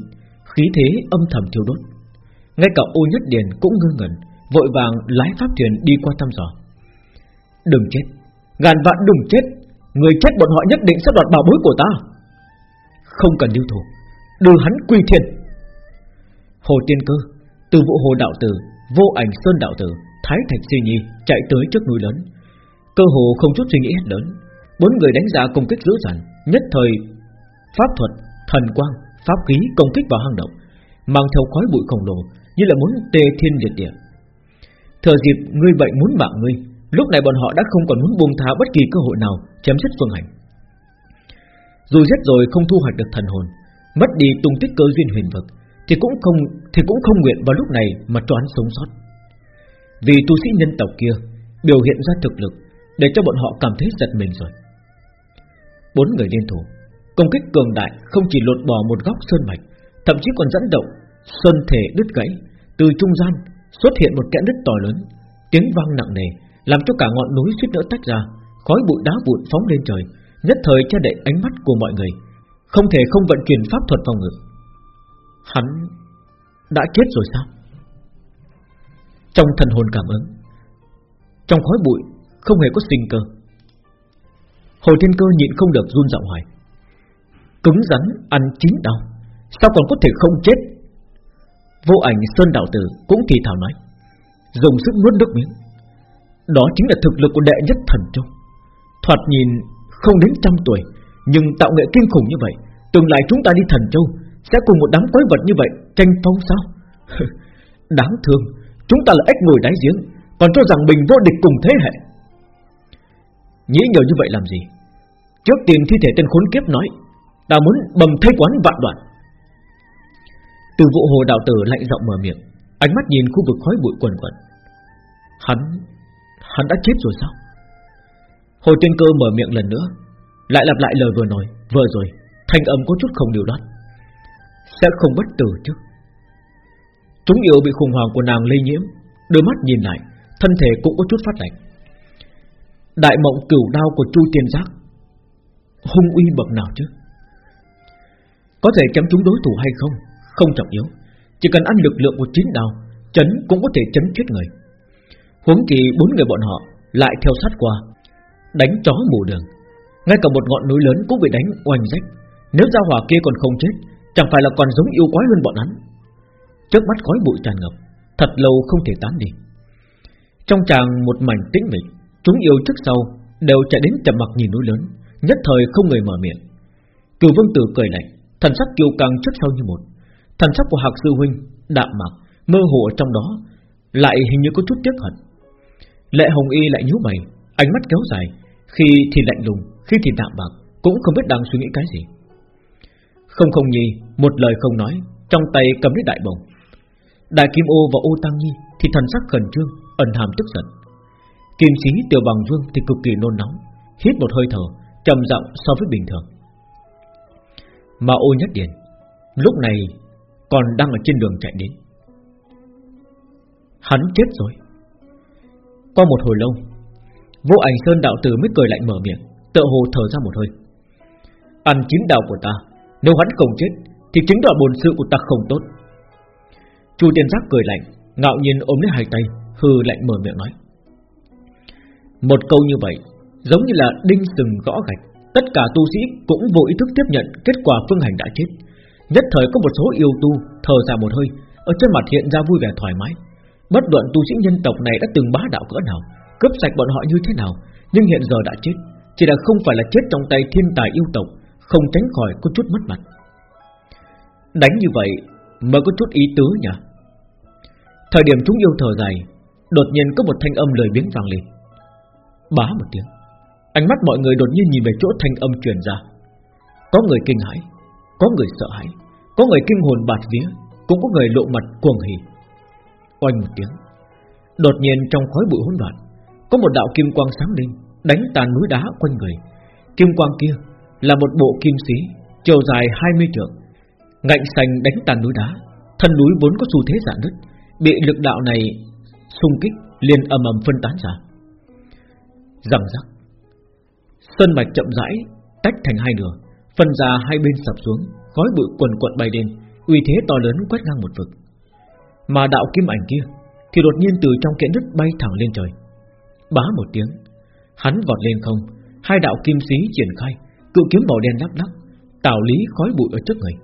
khí thế âm thầm thiêu đốt. Ngay cả Ô Nhất Điền cũng ngơ ngẩn, vội vàng lái pháp thuyền đi qua thăm dò. Đừng chết, Ngàn vạn đừng chết Người chết bọn họ nhất định sẽ đoạt bảo bối của ta. Không cần lưu thủ Đưa hắn quy thiên. Hồ Tiên Cơ Từ vụ hồ đạo tử Vô ảnh sơn đạo tử Thái Thạch Si Nhi Chạy tới trước núi lớn. Cơ hồ không chút suy nghĩ hết lớn Bốn người đánh giá công kích dữ dằn Nhất thời Pháp thuật, thần quang, pháp khí công kích vào hang động Mang theo khói bụi khổng lồ Như là muốn tê thiên liệt địa. Thừa dịp ngươi bệnh muốn mạng ngươi Lúc này bọn họ đã không còn muốn buông tha bất kỳ cơ hội nào chém giết Phương Hành. Dù giết rồi không thu hoạch được thần hồn, mất đi tung tích cơ duyên huyền vực, thì cũng không thì cũng không nguyện vào lúc này mà cho hắn sống sót. Vì tu sĩ nhân tộc kia biểu hiện ra thực lực để cho bọn họ cảm thấy giật mình rồi. Bốn người liên thủ, công kích cường đại không chỉ lột bỏ một góc sơn mạch, thậm chí còn dẫn động sơn thể đứt gãy từ trung gian Xuất hiện một kẽ đứt to lớn Tiếng vang nặng nề làm cho cả ngọn núi suýt nữa tách ra, Khói bụi đá vụn phóng lên trời, Nhất thời che đậy ánh mắt của mọi người, Không thể không vận chuyển pháp thuật phòng ngự Hắn đã chết rồi sao? Trong thần hồn cảm ứng, Trong khói bụi Không hề có sinh cơ. Hồi thiên cơ nhịn không được run giọng hỏi, Cứng rắn ăn chín đau, Sao còn có thể không chết? Vô ảnh Sơn Đạo Tử Cũng thì thảo nói, Dùng sức nuốt nước miếng. Đó chính là thực lực của đệ nhất thần châu. Thoạt nhìn không đến trăm tuổi, Nhưng tạo nghệ kinh khủng như vậy, Tương lai chúng ta đi thần châu, Sẽ cùng một đám quái vật như vậy Tranh phong sao? Đáng thương, Chúng ta là ếch ngồi đáy giếng, Còn cho rằng mình vô địch cùng thế hệ. Nghĩ nhiều như vậy làm gì? Trước tiên thi thể tên khốn kiếp nói, Ta muốn bầm thây quán vạn đoạn. Từ vụ hồ đạo tử lạnh giọng mở miệng, Ánh mắt nhìn khu vực khói bụi quần quần. Hắn Hắn đã chết rồi sao? Hồ tiên cơ mở miệng lần nữa, Lại lặp lại lời vừa nói, Vừa rồi, Thanh âm có chút không điều đoán. Sẽ không bất tử chứ? Chúng yêu bị khủng hoảng của nàng lây nhiễm, Đôi mắt nhìn lại, Thân thể cũng có chút phát lạnh. Đại mộng cửu đao của Chu Tiên Giác, Hung uy bậc nào chứ? Có thể chấm chúng đối thủ hay không? Không trọng yếu. Chỉ cần ăn lực lượng của chín đao, Chấn cũng có thể chấn chết người. Huống kỳ bốn người bọn họ Lại theo sát qua, Đánh chó mù đường. Ngay cả một ngọn núi lớn cũng bị đánh oanh rách. Nếu ra hỏa kia còn không chết, Chẳng phải là còn giống yêu quái hơn bọn hắn. Trước mắt khói bụi tràn ngập, Thật lâu không thể tán đi. Trong chàng một mảnh tĩnh mịch, Chúng yêu trước sau Đều chạy đến chậm mặt nhìn núi lớn, Nhất thời không người mở miệng. Cửu vương tử cười lạnh, Thần sắc kiêu căng trước sau như một. Thần sắc của Hạc sư huynh đạm mạc, Mơ hồ ở trong đó, Lại hình như có chút tiếc hận. Lệ hồng y lại nhíu mày, Ánh mắt kéo dài. Khi thì lạnh lùng, Khi thì đạm bạc, Cũng không biết đang suy nghĩ cái gì. Không không nhi, Một lời không nói, Trong tay cầm lấy đại bồng Đại kim ô và ô tăng nhi Thì thần sắc khẩn trương, Ẩn hàm tức giận. Kim sĩ, tiểu bằng vương thì cực kỳ nôn nóng, Hít một hơi thở, trầm giọng so với bình thường. Mà ô nhất điển Lúc này còn đang ở trên đường chạy đến. Hắn chết rồi. Qua một hồi lâu Vô ảnh Sơn đạo tử mới cười lạnh mở miệng Tự hồ thở ra một hơi. Ăn chín đạo của ta, Nếu hắn không chết, Thì chính tỏ bồn sự của ta không tốt. Chu tiên giác cười lạnh, Ngạo nhiên ôm lấy hai tay Hư lạnh mở miệng nói. Một câu như vậy, Giống như là đinh sừng gõ gạch, Tất cả tu sĩ cũng vô ý thức tiếp nhận Kết quả phương hành đã chết. Nhất thời có một số yêu tu thở ra một hơi, Ở trên mặt hiện ra vui vẻ thoải mái. Bất luận tu sĩ nhân tộc này đã từng bá đạo cỡ nào, Cướp sạch bọn họ như thế nào, Nhưng hiện giờ đã chết. Chỉ là không phải là chết trong tay thiên tài yêu tộc, Không tránh khỏi có chút mất mặt. Đánh như vậy Mới có chút ý tứ nhỉ? Thời điểm chúng yêu thở dài, Đột nhiên có một thanh âm lời biến vang lên. Bá một tiếng, Ánh mắt mọi người đột nhiên nhìn về chỗ thanh âm truyền ra. Có người kinh hãi, Có người sợ hãi, Có người kinh hồn bạt vía, Cũng có người lộ mặt cuồng hỉ. Oanh một tiếng. Đột nhiên trong khói bụi hỗn loạn, Có một đạo kim quang sáng lên, Đánh tàn núi đá quanh người. Kim quang kia là một bộ kim xí Chiều dài 20 trượng, Ngạnh sành đánh tàn núi đá. Thân núi vốn có xu thế giãn nứt, Bị lực đạo này xung kích, liền ầm ầm phân tán ra. Răng rắc. Sơn mạch chậm rãi, Tách thành hai nửa, Phân ra hai bên sập xuống, Khói bụi quần quận bay lên, uy thế to lớn quét ngang một vực. Mà đạo kim ảnh kia Thì đột nhiên từ trong kẽ đất bay thẳng lên trời. Bá một tiếng, Hắn vọt lên không, Hai đạo kim xí triển khai, Cự kiếm màu đen lắc lắc, Tạo lý khói bụi ở trước người.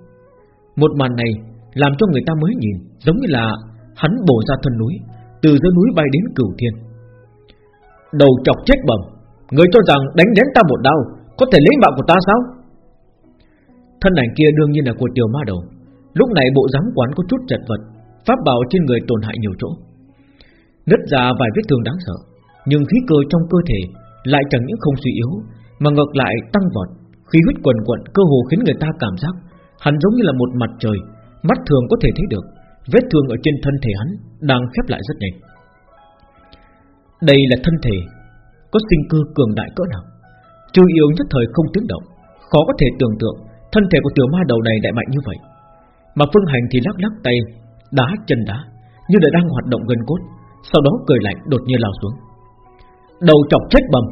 Một màn này làm cho người ta mới nhìn Giống như là hắn bổ ra thân núi, Từ dưới núi bay đến cửu thiên. Đầu chọc chết bầm Người cho rằng đánh đến ta một đau Có thể lấy mạng của ta sao? Thân ảnh kia đương nhiên là của tiểu ma đầu, Lúc này bộ dáng quán có chút chật vật. Pháp bảo trên người tổn hại nhiều chỗ. Nứt ra vài vết thương đáng sợ, Nhưng khí cơ trong cơ thể Lại chẳng những không suy yếu, Mà ngược lại tăng vọt. Khí huyết quần quận cơ hồ khiến người ta cảm giác Hắn giống như là một mặt trời, Mắt thường có thể thấy được, Vết thương ở trên thân thể hắn Đang khép lại rất nhanh. Đây là thân thể Có sinh cơ cường đại cỡ nào? Chủ yếu nhất thời không tiếng động, Khó có thể tưởng tượng Thân thể của tiểu ma đầu này đại mạnh như vậy. Mà phương hành thì lắc lắc tay Đá chân đá, Như là đang hoạt động gần cốt, Sau đó cười lạnh đột nhiên lao xuống. Đầu chọc chết bầm,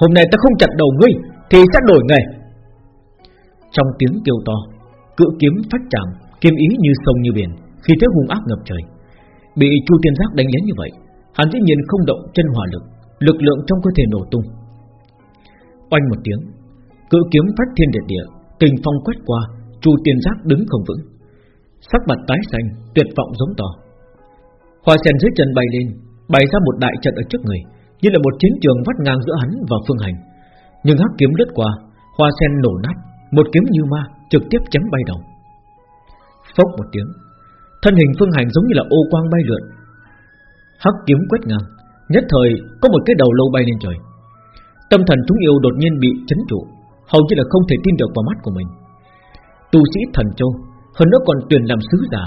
Hôm nay ta không chặt đầu ngươi Thì sẽ đổi nghề. Trong tiếng kêu to, Cự kiếm phát chạm, Kiếm ý như sông như biển, Khi thế hung ác ngập trời. Bị Chu Tiên Giác đánh đến như vậy, Hắn dĩ nhiên không động chân hỏa lực Lực lượng trong cơ thể nổ tung. Oanh một tiếng, Cự kiếm phát thiên địa địa, Kình phong quét qua, Chu Tiên Giác đứng không vững. Sắc mặt tái xanh, Tuyệt vọng giống to. Hoa sen dưới chân bay lên, Bày ra một đại trận ở trước người, Như là một chiến trường vắt ngang giữa hắn và phương hành. Nhưng hắc kiếm lướt qua Hoa sen nổ nát, Một kiếm như ma trực tiếp chém bay đầu. Phốc một tiếng, Thân hình phương hành giống như là ô quang bay lượn. Hắc kiếm quét ngang, Nhất thời có một cái đầu lâu bay lên trời. Tâm thần chúng yêu đột nhiên bị chấn trụ, Hầu như là không thể tin được vào mắt của mình. Tu sĩ thần châu hơn nữa còn tuyển làm sứ giả,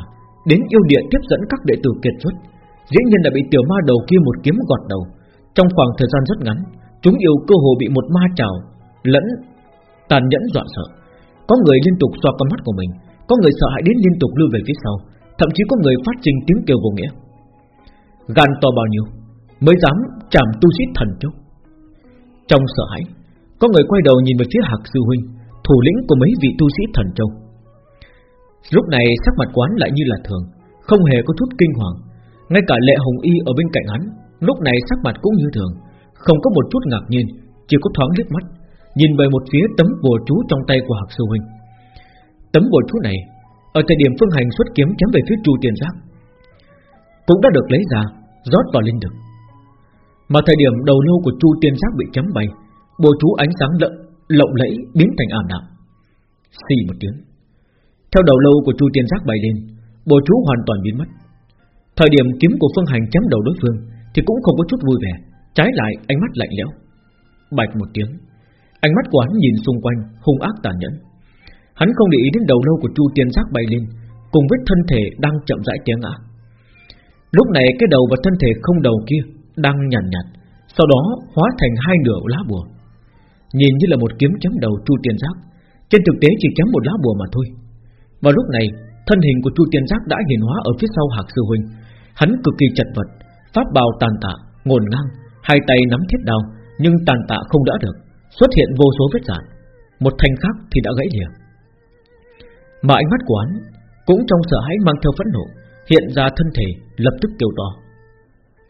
Đến yêu địa tiếp dẫn các đệ tử kiệt xuất. Dĩ nhiên là bị tiểu ma đầu kia một kiếm gọt đầu. Trong khoảng thời gian rất ngắn, Chúng yêu cơ hồ bị một ma trào Lẫn tàn nhẫn dọa sợ. Có người liên tục xoa con mắt của mình, Có người sợ hãi đến liên tục lưu về phía sau, Thậm chí có người phát trình tiếng kêu vô nghĩa. Gan to bao nhiêu, Mới dám chạm tu sĩ thần châu Trong sợ hãi, Có người quay đầu nhìn về phía Hạc Sư Huynh, Thủ lĩnh của mấy vị tu sĩ thần châu. Lúc này sắc mặt quán lại như là thường, Không hề có chút kinh hoàng. Ngay cả lệ hồng y ở bên cạnh hắn, Lúc này sắc mặt cũng như thường, Không có một chút ngạc nhiên, Chỉ có thoáng liếc mắt, Nhìn về một phía tấm bùa chú trong tay của Hạc Sư Huynh. Tấm bùa chú này, Ở thời điểm phương hành xuất kiếm chém về phía Chu Tiền Giác, Cũng đã được lấy ra, Rót vào linh lực Mà thời điểm đầu lâu của Chu Tiên Giác bị chém bay, Bùa chú ánh sáng lợn lộng lẫy biến thành ảm đạm. Xì một tiếng. Theo đầu lâu của Chu Tiên Giác bay lên bộ chú hoàn toàn biến mất. Thời điểm kiếm của Phương Hành chém đầu đối phương Thì cũng không có chút vui vẻ Trái lại ánh mắt lạnh lẽo. Bạch một tiếng Ánh mắt của hắn nhìn xung quanh hung ác tàn nhẫn. Hắn không để ý đến đầu lâu của Chu Tiên Giác bay lên Cùng với thân thể đang chậm rãi té ngã. Lúc này cái đầu và thân thể không đầu kia Đang nhàn nhạt, nhạt Sau đó hóa thành hai nửa lá bùa. Nhìn như là một kiếm chém đầu Chu Tiên Giác Trên thực tế chỉ chém một lá bùa mà thôi. Vào lúc này Thân hình của Chu Tiên Giác đã hiện hóa ở phía sau Hạc Sư Huynh. Hắn cực kỳ chật vật Pháp bào tàn tạ, ngổn ngang Hai tay nắm thiết đao Nhưng tàn tạ không đỡ được Xuất hiện vô số vết rạn Một thanh khác thì đã gãy lìa. Mà ánh mắt của hắn Cũng trong sợ hãi mang theo phẫn nộ Hiện ra thân thể lập tức kêu to.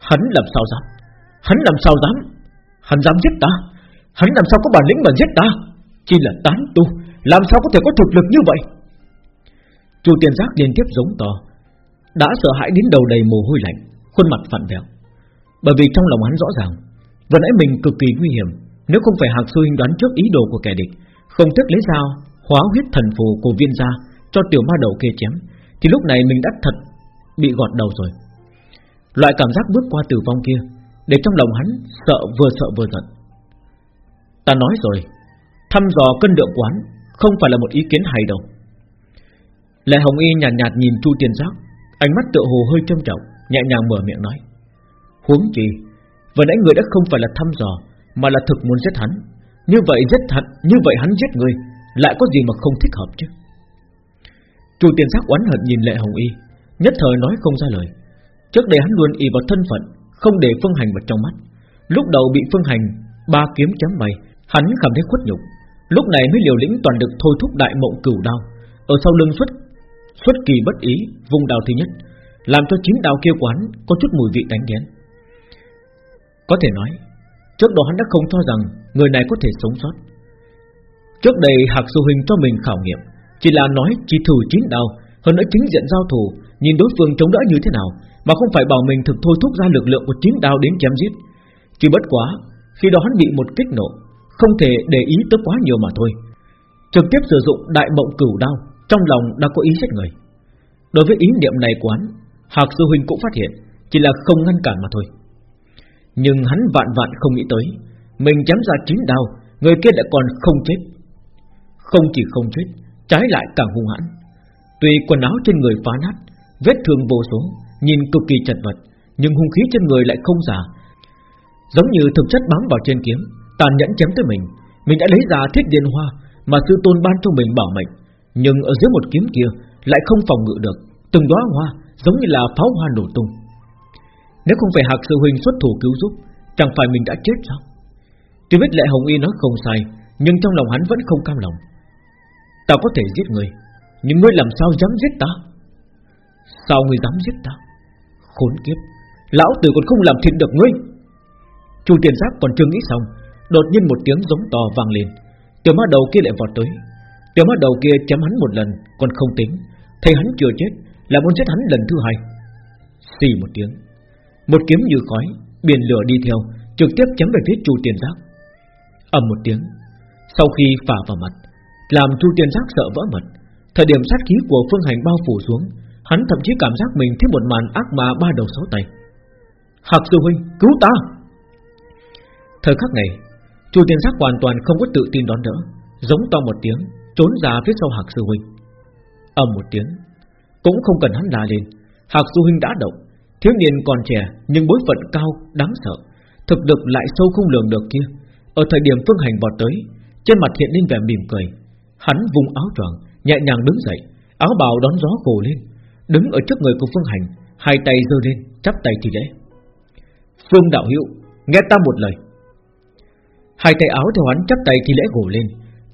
Hắn làm sao dám? Hắn làm sao dám? Hắn dám giết ta? Hắn làm sao có bản lĩnh mà giết ta? Chỉ là tán tu Làm sao có thể có thực lực như vậy? Chu tiền giác liên tiếp giống to. Đã sợ hãi đến đầu đầy mồ hôi lạnh, Khuôn mặt phản vẹo. Bởi vì trong lòng hắn rõ ràng, Vừa nãy mình cực kỳ nguy hiểm, Nếu không phải Hạc Sư hinh đoán trước ý đồ của kẻ địch, Không tiếc lấy dao, Hóa huyết thần phù của viên gia Cho tiểu ma đầu kia chém, Thì lúc này mình đã thật bị gọt đầu rồi. Loại cảm giác bước qua tử vong kia, Để trong lòng hắn sợ vừa sợ vừa giận. Ta nói rồi, Thăm dò cân lượng quán Không phải là một ý kiến hay đâu Lệ Hồng Y nhàn nhạt, nhạt nhìn Chu Tiên Giác Ánh mắt tựa hồ hơi trầm trọng Nhẹ nhàng mở miệng nói Huống chi Vừa nãy người đã không phải là thăm dò Mà là thực muốn giết hắn. Như vậy giết hắn Như vậy hắn giết người Lại có gì mà không thích hợp chứ? Chu Tiên Giác oán hận nhìn Lệ Hồng Y Nhất thời nói không ra lời. Trước đây hắn luôn ỷ vào thân phận Không để Phương Hành vào trong mắt. Lúc đầu bị Phương Hành ba kiếm chém bay Hắn cảm thấy khuất nhục. Lúc này mới liều lĩnh toàn lực thôi thúc đại mộng cửu đao. Ở sau lưng xuất Xuất kỳ bất ý, vùng đào thứ nhất, Làm cho chín đào kia quán Có chút mùi vị đánh ghén Có thể nói, Trước đó hắn đã không cho rằng Người này có thể sống sót. Trước đây Hạc Du Huynh cho mình khảo nghiệm, Chỉ là nói chỉ thử chín đào, Hơn nữa chính diện giao thủ, Nhìn đối phương chống đỡ như thế nào, Mà không phải bảo mình thực thôi thúc ra lực lượng của chín đào đến chém giết. Chỉ bất quá, Khi đó hắn bị một kích nộ Không thể để ý tới quá nhiều mà thôi. Trực tiếp sử dụng đại mộng cửu đao trong lòng đã có ý giết người. Đối với ý niệm này của hắn, Hạc sư huynh cũng phát hiện Chỉ là không ngăn cản mà thôi. Nhưng hắn vạn vạn không nghĩ tới, Mình chém ra chín đao, Người kia lại còn không chết. Không chỉ không chết, Trái lại càng hung hãn. Tuy quần áo trên người phá nát, Vết thương vô số, Nhìn cực kỳ chật vật, Nhưng hung khí trên người lại không giả Giống như thực chất bám vào trên kiếm, Tàn nhẫn chém tới mình Mình đã lấy ra thiết điện hoa Mà sư tôn ban cho mình bảo mệnh. Nhưng ở dưới một kiếm kia Lại không phòng ngự được. Từng đóa hoa giống như là pháo hoa nổ tung. Nếu không phải Hạc Sư Huynh xuất thủ cứu giúp, Chẳng phải mình đã chết sao? Tuy biết Lệ Hồng Y nói không sai, Nhưng trong lòng hắn vẫn không cam lòng. Ta có thể giết người, Nhưng ngươi làm sao dám giết ta? Sao ngươi dám giết ta? Khốn kiếp, Lão tử còn không làm thịt được ngươi. Chu tiền giác còn chưa nghĩ xong, Đột nhiên một tiếng giống to vang lên. Tiểu ma đầu kia lại vọt tới. Tiểu mắt đầu kia chém hắn một lần, Còn không tính. Thấy hắn chưa chết Là muốn giết hắn lần thứ hai. Xì một tiếng. Một kiếm như khói, Biển lửa đi theo, Trực tiếp chém về phía chu tiền giác. Ầm một tiếng. Sau khi phả vào mặt, Làm chu tiền giác sợ vỡ mật. Thời điểm sát khí của phương hành bao phủ xuống, Hắn thậm chí cảm giác mình thấy một màn ác ma ba đầu sáu tay. Hạc sư huynh, cứu ta! Thời khắc này, Chu tiên giác hoàn toàn không có tự tin đón đỡ. Giống to một tiếng Trốn ra phía sau Hạc sư huynh. Ầm một tiếng, Cũng không cần hắn la lên. Hạc sư huynh đã động, Thiếu niên còn trẻ nhưng bối phận cao, đáng sợ, Thực lực lại sâu không lường được kia. Ở thời điểm phương hành vọt tới, Trên mặt hiện lên vẻ mỉm cười. Hắn vùng áo choàng, nhẹ nhàng đứng dậy, Áo bào đón gió cổ lên. Đứng ở trước người của phương hành, Hai tay giơ lên, chắp tay thì lễ. Phương đạo hữu, Nghe ta một lời. Hai tay áo theo hắn chắp tay thì lễ gồ lên.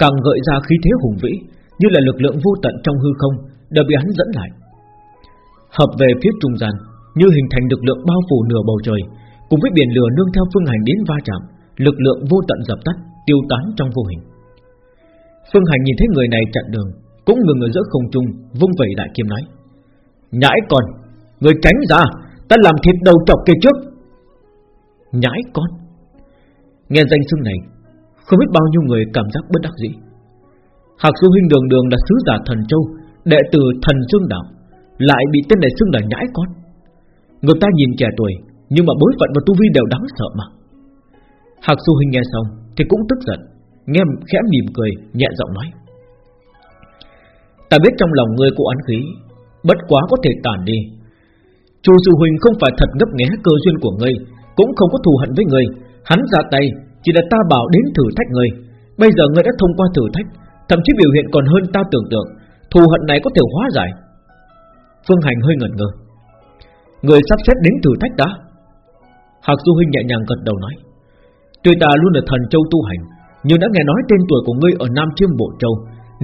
Càng gợi ra khí thế hùng vĩ, Như là lực lượng vô tận trong hư không, Đã bị hắn dẫn lại. Hợp về phía trung gian, Như hình thành lực lượng bao phủ nửa bầu trời, Cùng với biển lửa nương theo phương hành đến va chạm, Lực lượng vô tận dập tắt, Tiêu tán trong vô hình. Phương hành nhìn thấy người này chặn đường, Cũng ngừng ở giữa không trung, Vung vẩy đại kiếm nói, Nhãi con, Người tránh ra, Ta làm thịt đầu trọc kia trước. Nhãi con? Nghe danh xưng này không biết bao nhiêu người cảm giác bất đắc dĩ. Hạc Du Hinh đường đường là sứ giả thần châu, Đệ tử thần dương đạo, Lại bị tên này xưng là nhãi con. Người ta nhìn trẻ tuổi, Nhưng mà bối phận và tu vi đều đáng sợ mà. Hạc Du Hinh nghe xong Thì cũng tức giận, Nghe khẽ mỉm cười, nhẹ giọng nói. Ta biết trong lòng ngươi có oán khí, Bất quá có thể tản đi. Chu sư Hinh không phải thật ngấp nghé cơ duyên của ngươi, Cũng không có thù hận với ngươi. Hắn ra tay chỉ là ta bảo đến thử thách ngươi Bây giờ ngươi đã thông qua thử thách, Thậm chí biểu hiện còn hơn ta tưởng tượng. Thù hận này có thể hóa giải. Phương Hành hơi ngẩn ngơ. Người sắp xếp đến thử thách đã. Hạc Du Huynh nhẹ nhàng gật đầu nói. Tuy ta luôn là thần châu tu hành, Nhưng đã nghe nói tên tuổi của ngươi ở Nam Chiêm Bộ Châu.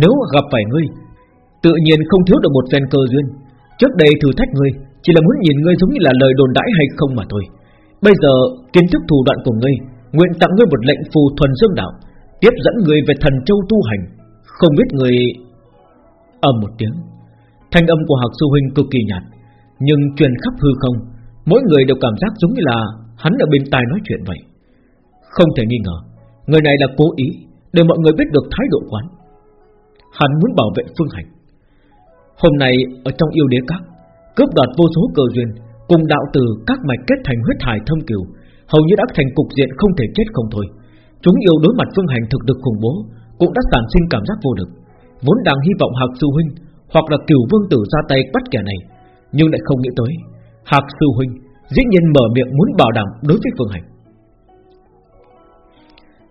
Nếu gặp phải ngươi, Tự nhiên không thiếu được một phen cơ duyên. Trước đây thử thách ngươi, Chỉ là muốn nhìn ngươi giống như là lời đồn đãi hay không mà thôi. Bây giờ kiến thức thủ đoạn của ngươi Nguyện tặng ngươi một lệnh phù thuần dương đạo, Tiếp dẫn người về thần châu tu hành. Không biết người ầm một tiếng, Thanh âm của Hạc Sư Huynh cực kỳ nhạt, Nhưng truyền khắp hư không, Mỗi người đều cảm giác giống như là Hắn ở bên tai nói chuyện vậy. Không thể nghi ngờ, Người này là cố ý Để mọi người biết được thái độ quán. Hắn muốn bảo vệ phương hành. Hôm nay ở trong yêu đế các, Cướp đoạt vô số cơ duyên, Cùng đạo từ các mạch kết thành huyết hải thâm kiều Hầu như đã thành cục diện không thể chết không thôi. Chúng yêu đối mặt phương hành thực lực khủng bố, Cũng đã sản sinh cảm giác vô lực. Vốn đang hy vọng Hạc Sư Huynh Hoặc là cửu vương tử ra tay bắt kẻ này, Nhưng lại không nghĩ tới, Hạc Sư Huynh dĩ nhiên mở miệng muốn bảo đảm đối với phương hành.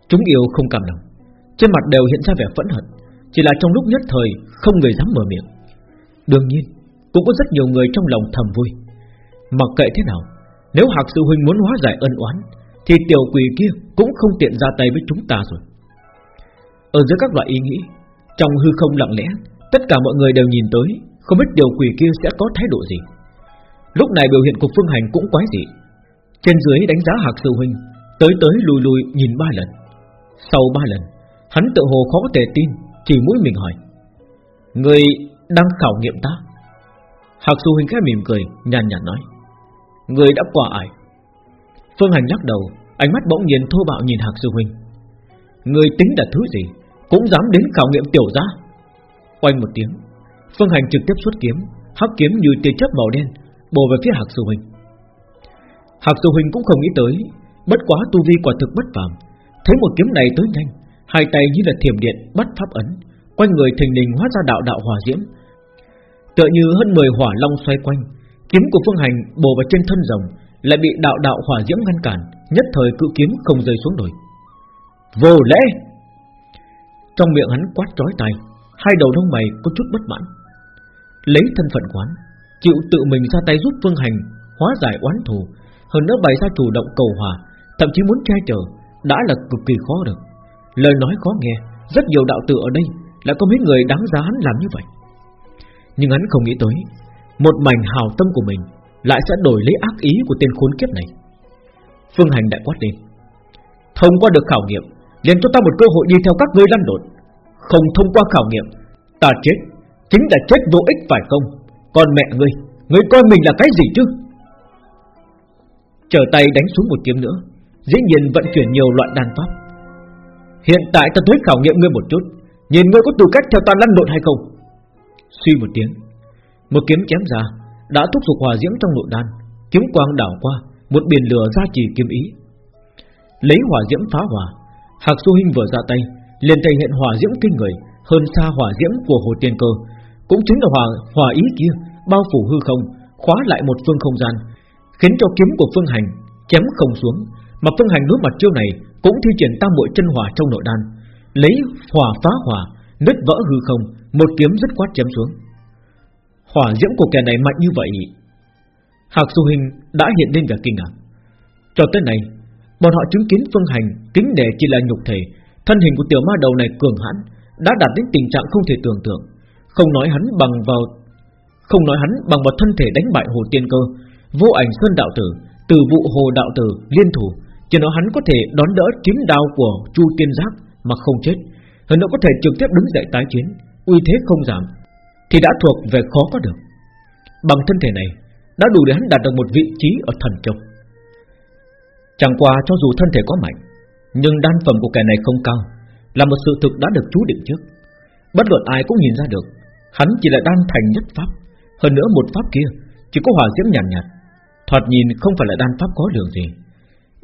Chúng yêu không cảm động. Trên mặt đều hiện ra vẻ phẫn hận, Chỉ là trong lúc nhất thời Không người dám mở miệng. Đương nhiên, cũng có rất nhiều người trong lòng thầm vui. Mặc kệ thế nào nếu Hạc Sư Huynh muốn hóa giải ân oán, Thì tiểu quỷ kia cũng không tiện ra tay với chúng ta rồi. Ở giữa các loại ý nghĩ, Trong hư không lặng lẽ, Tất cả mọi người đều nhìn tới, Không biết tiểu quỷ kia sẽ có thái độ gì. Lúc này biểu hiện của Phương Hành cũng quái dị. Trên dưới đánh giá Hạc Sư Huynh, Tới tới lùi lùi nhìn ba lần. Sau ba lần, Hắn tự hồ khó có thể tin, Chỉ mũi mình hỏi, Người đang khảo nghiệm ta? Hạc sư Huynh khẽ mỉm cười, Nhàn nhạt nói Người đã quả ải Phương Hành lắc đầu, Ánh mắt bỗng nhiên thô bạo nhìn Hạc Sư Huynh. Người tính là thứ gì? Cũng dám đến khảo nghiệm tiểu gia? Quanh một tiếng, Phương Hành trực tiếp xuất kiếm, Hắc kiếm như tia chớp màu đen, Bổ về phía Hạc Sư Huynh. Hạc Sư Huynh cũng không nghĩ tới, Bất quá tu vi quả thực bất phàm. Thấy một kiếm này tới nhanh, Hai tay như là thiểm điện bắt pháp ấn, Quanh người thình lình hóa ra đạo đạo hòa diễm. Tựa như hơn 10 hỏa long xoay quanh Kiếm của Phương Hành bổ vào trên thân rồng, Lại bị đạo đạo hỏa diễm ngăn cản, Nhất thời cự kiếm không rơi xuống nổi. Vô lễ! Trong miệng hắn quát trói tay Hai đầu lông mày có chút bất mãn. Lấy thân phận quán, Chịu tự mình ra tay giúp Phương Hành Hóa giải oán thù, Hơn nữa bày ra chủ động cầu hòa, Thậm chí muốn che chở, Đã là cực kỳ khó được. Lời nói khó nghe, Rất nhiều đạo tử ở đây, Lại có mấy người đáng giá hắn làm như vậy. Nhưng hắn không nghĩ tới một mảnh hào tâm của mình Lại sẽ đổi lấy ác ý của tên khốn kiếp này. Phương Hành đại quát lên, Thông qua được khảo nghiệm, liền cho ta một cơ hội đi theo các ngươi lăn lộn. Không thông qua khảo nghiệm, Ta chết, Chính là chết vô ích phải không? Còn mẹ ngươi Ngươi coi mình là cái gì chứ? Trở tay đánh xuống một kiếm nữa, Dĩ nhiên vận chuyển nhiều loại đan pháp. Hiện tại ta tới khảo nghiệm ngươi một chút, Nhìn ngươi có tư cách theo ta lăn lộn hay không? Suy một tiếng một kiếm chém ra Đã thúc giục hòa diễm trong nội đan Kiếm quang đảo qua Một biển lửa ra chỉ kiếm ý. Lấy hỏa diễm phá hỏa Hạc Du Hinh vừa ra tay liền thể hiện hỏa diễm kinh người hơn xa hỏa diễm của hồ tiên cơ, cũng chính là hỏa hỏa ý kia bao phủ hư không, khóa lại một phương không gian, khiến cho kiếm của phương hành chém không xuống, mà phương hành đối mặt chiêu này cũng thi triển tam muội chân hỏa trong nội đan, lấy hỏa phá hỏa, nứt vỡ hư không, một kiếm rất quát chém xuống. Hỏa diễm của kẻ này mạnh như vậy, Hạc Du Hình đã hiện lên vẻ kinh ngạc. Cho tới này, bọn họ chứng kiến phương hành kính đề chỉ là nhục thể, thân hình của tiểu ma đầu này cường hãn, đã đạt đến tình trạng không thể tưởng tượng. Không nói hắn bằng vào không nói hắn bằng vào thân thể đánh bại hồ tiên cơ, vô ảnh sơn đạo tử, từ vụ hồ đạo tử liên thủ, chỉ nói hắn có thể đón đỡ kiếm đao của chu tiên giác mà không chết, hơn nữa có thể trực tiếp đứng dậy tái chiến, uy thế không giảm, thì đã thuộc về khó có được. Bằng thân thể này, đã đủ để hắn đạt được một vị trí ở thần châu. Chẳng qua cho dù thân thể có mạnh, nhưng đan phẩm của kẻ này không cao, là một sự thực đã được chú định trước. Bất luận ai cũng nhìn ra được, hắn chỉ là đan thành nhất pháp, hơn nữa một pháp kia chỉ có hỏa diễm nhàn nhạt, nhạt, thoạt nhìn không phải là đan pháp có lượng gì.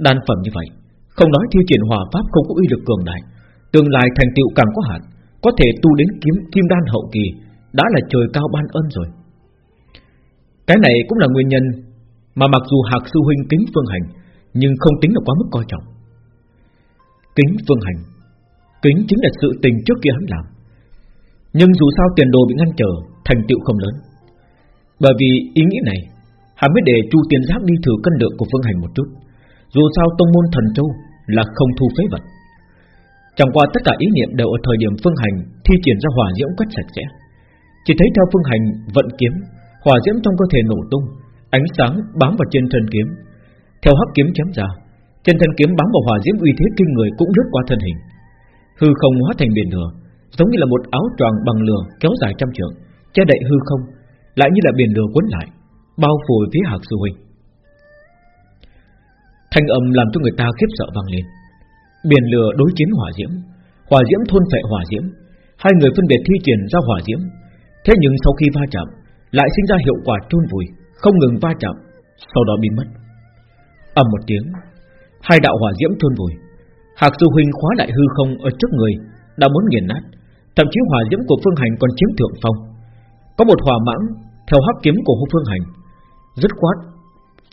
Đan phẩm như vậy, không nói thi triển hỏa pháp không có uy lực cường đại, tương lai thành tựu càng có hạn, có thể tu đến kiếm kim đan hậu kỳ, đã là trời cao ban ơn rồi. Cái này cũng là nguyên nhân mà mặc dù Hạc sư huynh kính Phương Hành, nhưng không tính là quá mức coi trọng. Kính Phương Hành Kính chính là sự tình trước kia hắn làm. Nhưng dù sao tiền đồ bị ngăn trở Thành tựu không lớn. Bởi vì ý nghĩ này Hắn mới để Chu Tiên Giáp đi thử cân lượng của Phương Hành một chút. Dù sao tông môn thần châu Là không thu phế vật. Chẳng qua tất cả ý niệm đều ở thời điểm Phương Hành Thi triển ra hỏa diễm quét sạch sẽ. Chỉ thấy theo Phương Hành vận kiếm, Hỏa diễm trong cơ thể nổ tung, Ánh sáng bám vào trên thân kiếm. Theo hắc kiếm chém ra, Trên thân kiếm bám vào hỏa diễm uy thế kinh người Cũng lướt qua thân hình. Hư không hóa thành biển lửa, Giống như là một áo choàng bằng lửa kéo dài trăm trượng, Che đậy hư không, Lại như là biển lửa cuốn lại, Bao phủ phía hạc sư huynh. Thanh âm làm cho người ta khiếp sợ vang lên. Biển lửa đối chiến hỏa diễm Hỏa diễm thôn phệ hỏa diễm, Hai người phân biệt thi triển ra hỏa diễm Thế nhưng sau khi va chạm Lại sinh ra hiệu quả chôn vùi Không ngừng va chạm Sau đó biến mất ầm một tiếng Hai đạo hỏa diễm chôn vùi Hạc sư huynh khóa lại hư không ở trước người, đã muốn nghiền nát, thậm chí hỏa diễm của Phương Hành còn chiếm thượng phong. Có một hỏa mãng theo hắc kiếm của Phương Hành, rất quát,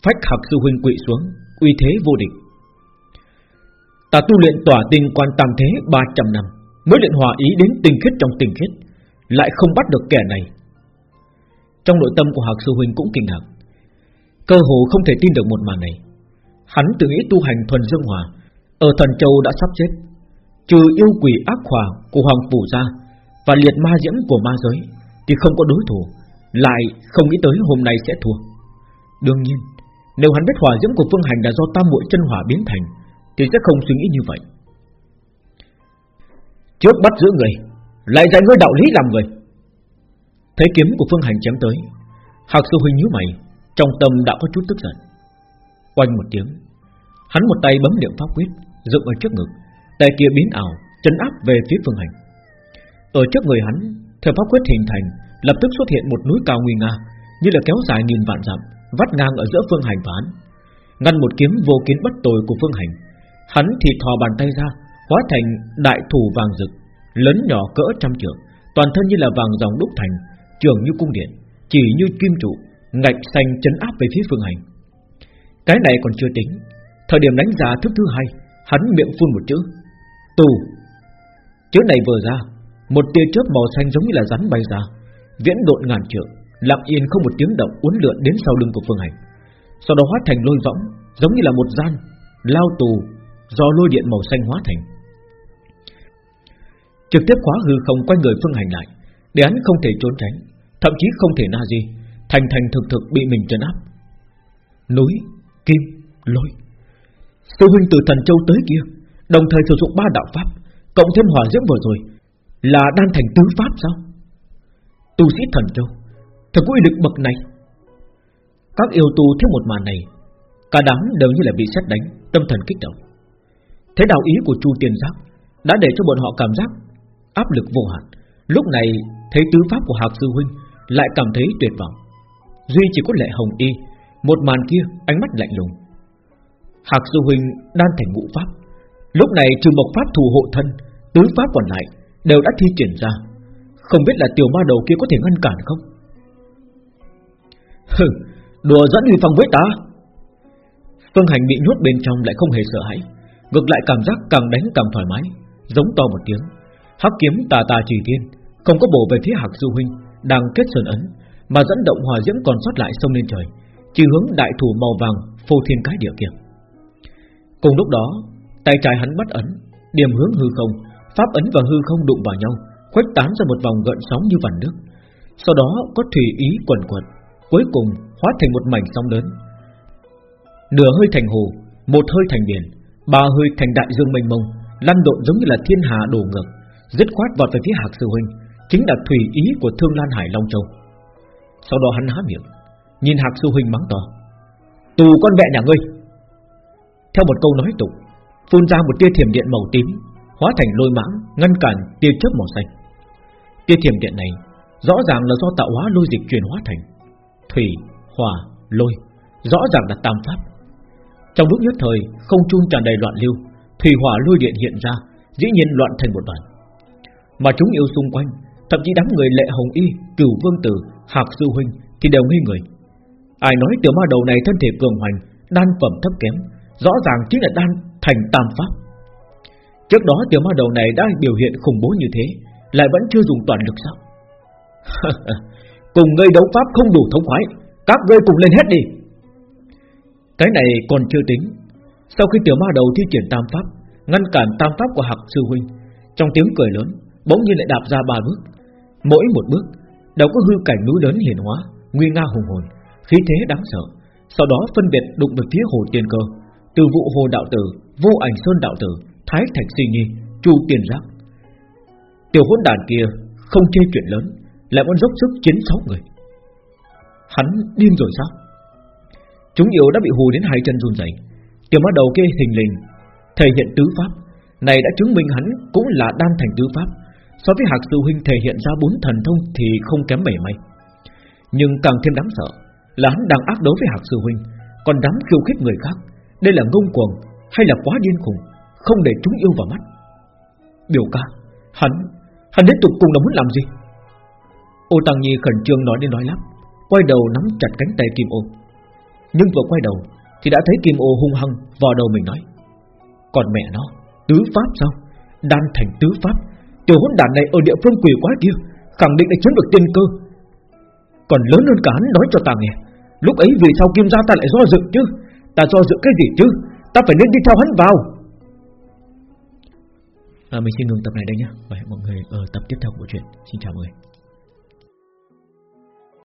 phách Hạc sư huynh quỵ xuống, uy thế vô địch. Ta tu luyện tỏa tình quan tam thế 300 năm, mới luyện hòa ý đến tình khiết trong tình khiết, lại không bắt được kẻ này. Trong nội tâm của Hạc sư huynh cũng kinh ngạc, cơ hồ không thể tin được một màn này. Hắn tự nghĩ tu hành thuần dương hòa ở thần châu đã sắp chết Trừ yêu quỷ ác hỏa của Hoàng Phủ ra Và liệt ma diễm của ma giới Thì không có đối thủ Lại không nghĩ tới hôm nay sẽ thua Đương nhiên Nếu hắn biết hỏa diễm của Phương Hành là do tam muội chân hỏa biến thành Thì sẽ không suy nghĩ như vậy Trước bắt giữ người lại dạy ngươi đạo lý làm người Thấy kiếm của Phương Hành chém tới Hạc sư huynh nhíu mày Trong tâm đã có chút tức giận Quanh một tiếng Hắn một tay bấm niệm pháp quyết dựng ở trước ngực, tay kia biến ảo, chấn áp về phía Phương Hành. Ở trước người hắn, theo pháp quyết hình thành, lập tức xuất hiện một núi cao nguy nga, như là kéo dài nghìn vạn dặm, vắt ngang ở giữa Phương Hành và hắn. Ngăn một kiếm vô kiến bất tồi của Phương Hành, hắn thì thò bàn tay ra, hóa thành đại thủ vàng rực, lớn nhỏ cỡ trăm trượng, toàn thân như là vàng dòng đúc thành, trường như cung điện, chỉ như kim trụ, ngạch xanh chấn áp về phía Phương Hành. Cái này còn chưa tính, thời điểm đánh giá thức thứ hai, Hắn miệng phun một chữ Tù. Chữ này vừa ra Một tia chớp màu xanh giống như là rắn bay ra Viễn độn ngàn trượng Lặng yên không một tiếng động uốn lượn đến sau lưng của Phương Hành. Sau đó hóa thành lôi võng Giống như là một gian Lao tù do lôi điện màu xanh hóa thành. Trực tiếp khóa hư không quanh người phương hành lại Để hắn không thể trốn tránh Thậm chí không thể na gì Thành thành thực thực bị mình trấn áp. Núi, kim, lôi. Sư huynh từ thần châu tới kia Đồng thời sử dụng ba đạo pháp Cộng thêm hỏa diễm vừa rồi Là đan thành tứ pháp sao? Tu sĩ thần châu Thật có uy lực bậc này. Các yêu tu theo một màn này Cả đám đều như là bị xét đánh Tâm thần kích động. Thế đạo ý của Chu Tiên Giác Đã để cho bọn họ cảm giác áp lực vô hạn. Lúc này, thấy tứ pháp của Hạc Sư Huynh Lại cảm thấy tuyệt vọng. Duy chỉ có lệ hồng y, Một màn kia ánh mắt lạnh lùng. Hạc Sư Huynh đan thành ngũ pháp. Lúc này trừ một pháp thù hộ thân, Tứ pháp còn lại đều đã thi triển ra. Không biết là tiểu ma đầu kia có thể ngăn cản không? Hừ, Đùa dẫn huy phong với ta. Phương Hành bị nhốt bên trong lại không hề sợ hãi. Ngược lại cảm giác càng đánh càng thoải mái, Giống to một tiếng. Hắc kiếm tà tà chỉ thiên, Không có bổ về phía Hạc Du Huynh, Đang kết sơn ấn, Mà dẫn động hòa diễm còn sót lại sông lên trời, Chỉ hướng đại thủ màu vàng phô thiên cái địa kia Cùng lúc đó, Tay trái hắn bắt ấn, Điểm hướng hư không, Pháp ấn và hư không đụng vào nhau, Khuếch tán ra một vòng gợn sóng như vằn nước. Sau đó có thủy ý quần quật, Cuối cùng hóa thành một mảnh sóng lớn. Nửa hơi thành hồ, Một hơi thành biển, Ba hơi thành đại dương mênh mông, Lăn lộn giống như là thiên hà đổ ngược. Dứt khoát vào về phía Hạc Sư Huynh Chính là thủy ý của Thương Lan Hải Long Châu. Sau đó hắn há miệng Nhìn Hạc Sư Huynh mắng to Tù con mẹ nhà ngươi! Theo một câu nói tục Phun ra một tia thiểm điện màu tím Hóa thành lôi mãng ngăn cản tia chớp màu xanh. Tia thiểm điện này Rõ ràng là do tạo hóa lôi dịch chuyển hóa thành Thủy, hỏa, lôi Rõ ràng là tam pháp. Trong lúc nhất thời không trung tràn đầy loạn lưu Thủy hỏa lôi điện hiện ra Dĩ nhiên loạn thành một đoàn. Mà chúng yêu xung quanh Thậm chí đám người lệ hồng y, cửu vương tử Hạc sư huynh thì đều nghi người. Ai nói tiểu ma đầu này thân thể cường hoành Đan phẩm thấp kém Rõ ràng chính là đan thành tam pháp. Trước đó tiểu ma đầu này đã biểu hiện khủng bố như thế Lại vẫn chưa dùng toàn lực sao? Cùng ngươi đấu pháp không đủ thống khoái Các ngươi cùng lên hết đi. Cái này còn chưa tính. Sau khi tiểu ma đầu thi triển tam pháp Ngăn cản tam pháp của Hạc Sư Huynh Trong tiếng cười lớn Bỗng nhiên lại đạp ra ba bước. Mỗi một bước đều có hư cảnh núi lớn hiển hóa, Nguy nga hùng hồn, Khí thế đáng sợ. Sau đó phân biệt đụng về phía hồ tiên cơ, Từ vụ hồ đạo tử, Vô ảnh sơn đạo tử, Thái thạch sinh nhi, Chu tiền giác. Tiểu hỗn đàn kia không chê chuyện lớn, Lại muốn dốc sức chiến sáu người. Hắn điên rồi sao? Chúng yêu đã bị hù đến hai chân run rẩy. Tiểu mắt đầu kia hình lình, Thể hiện tứ pháp, Này đã chứng minh hắn cũng là đan thành tứ pháp. So với Hạc Sư Huynh thể hiện ra bốn thần thông Thì không kém bảy may Nhưng càng thêm đáng sợ Là hắn đang ác đấu với Hạc Sư Huynh, Còn dám khiêu khích người khác. Đây là ngông cuồng hay là quá điên khùng, Không để chúng yêu vào mắt. Biểu ca, Hắn Hắn đến tục cùng là muốn làm gì? Ô Tăng Nhi khẩn trương nói đến nói lắm Quay đầu nắm chặt cánh tay Kim Ô. Nhưng vừa quay đầu Thì đã thấy Kim Ô hung hăng vào đầu mình nói, Còn mẹ nó, Tứ Pháp sao? Đan thành tứ Pháp Tiểu hỗn đản này ở địa phương quỷ quá kia Khẳng định đã chiếm được tiên cơ. Còn lớn hơn cả hắn nói cho ta nghe Lúc ấy vì sao Kim gia ta lại do dự chứ? Ta do dự cái gì chứ? Ta phải nên đi theo hắn vào. À, Mình xin ngừng tập này đây nhé Và hẹn mọi người ở tập tiếp theo của chuyện Xin chào mọi người.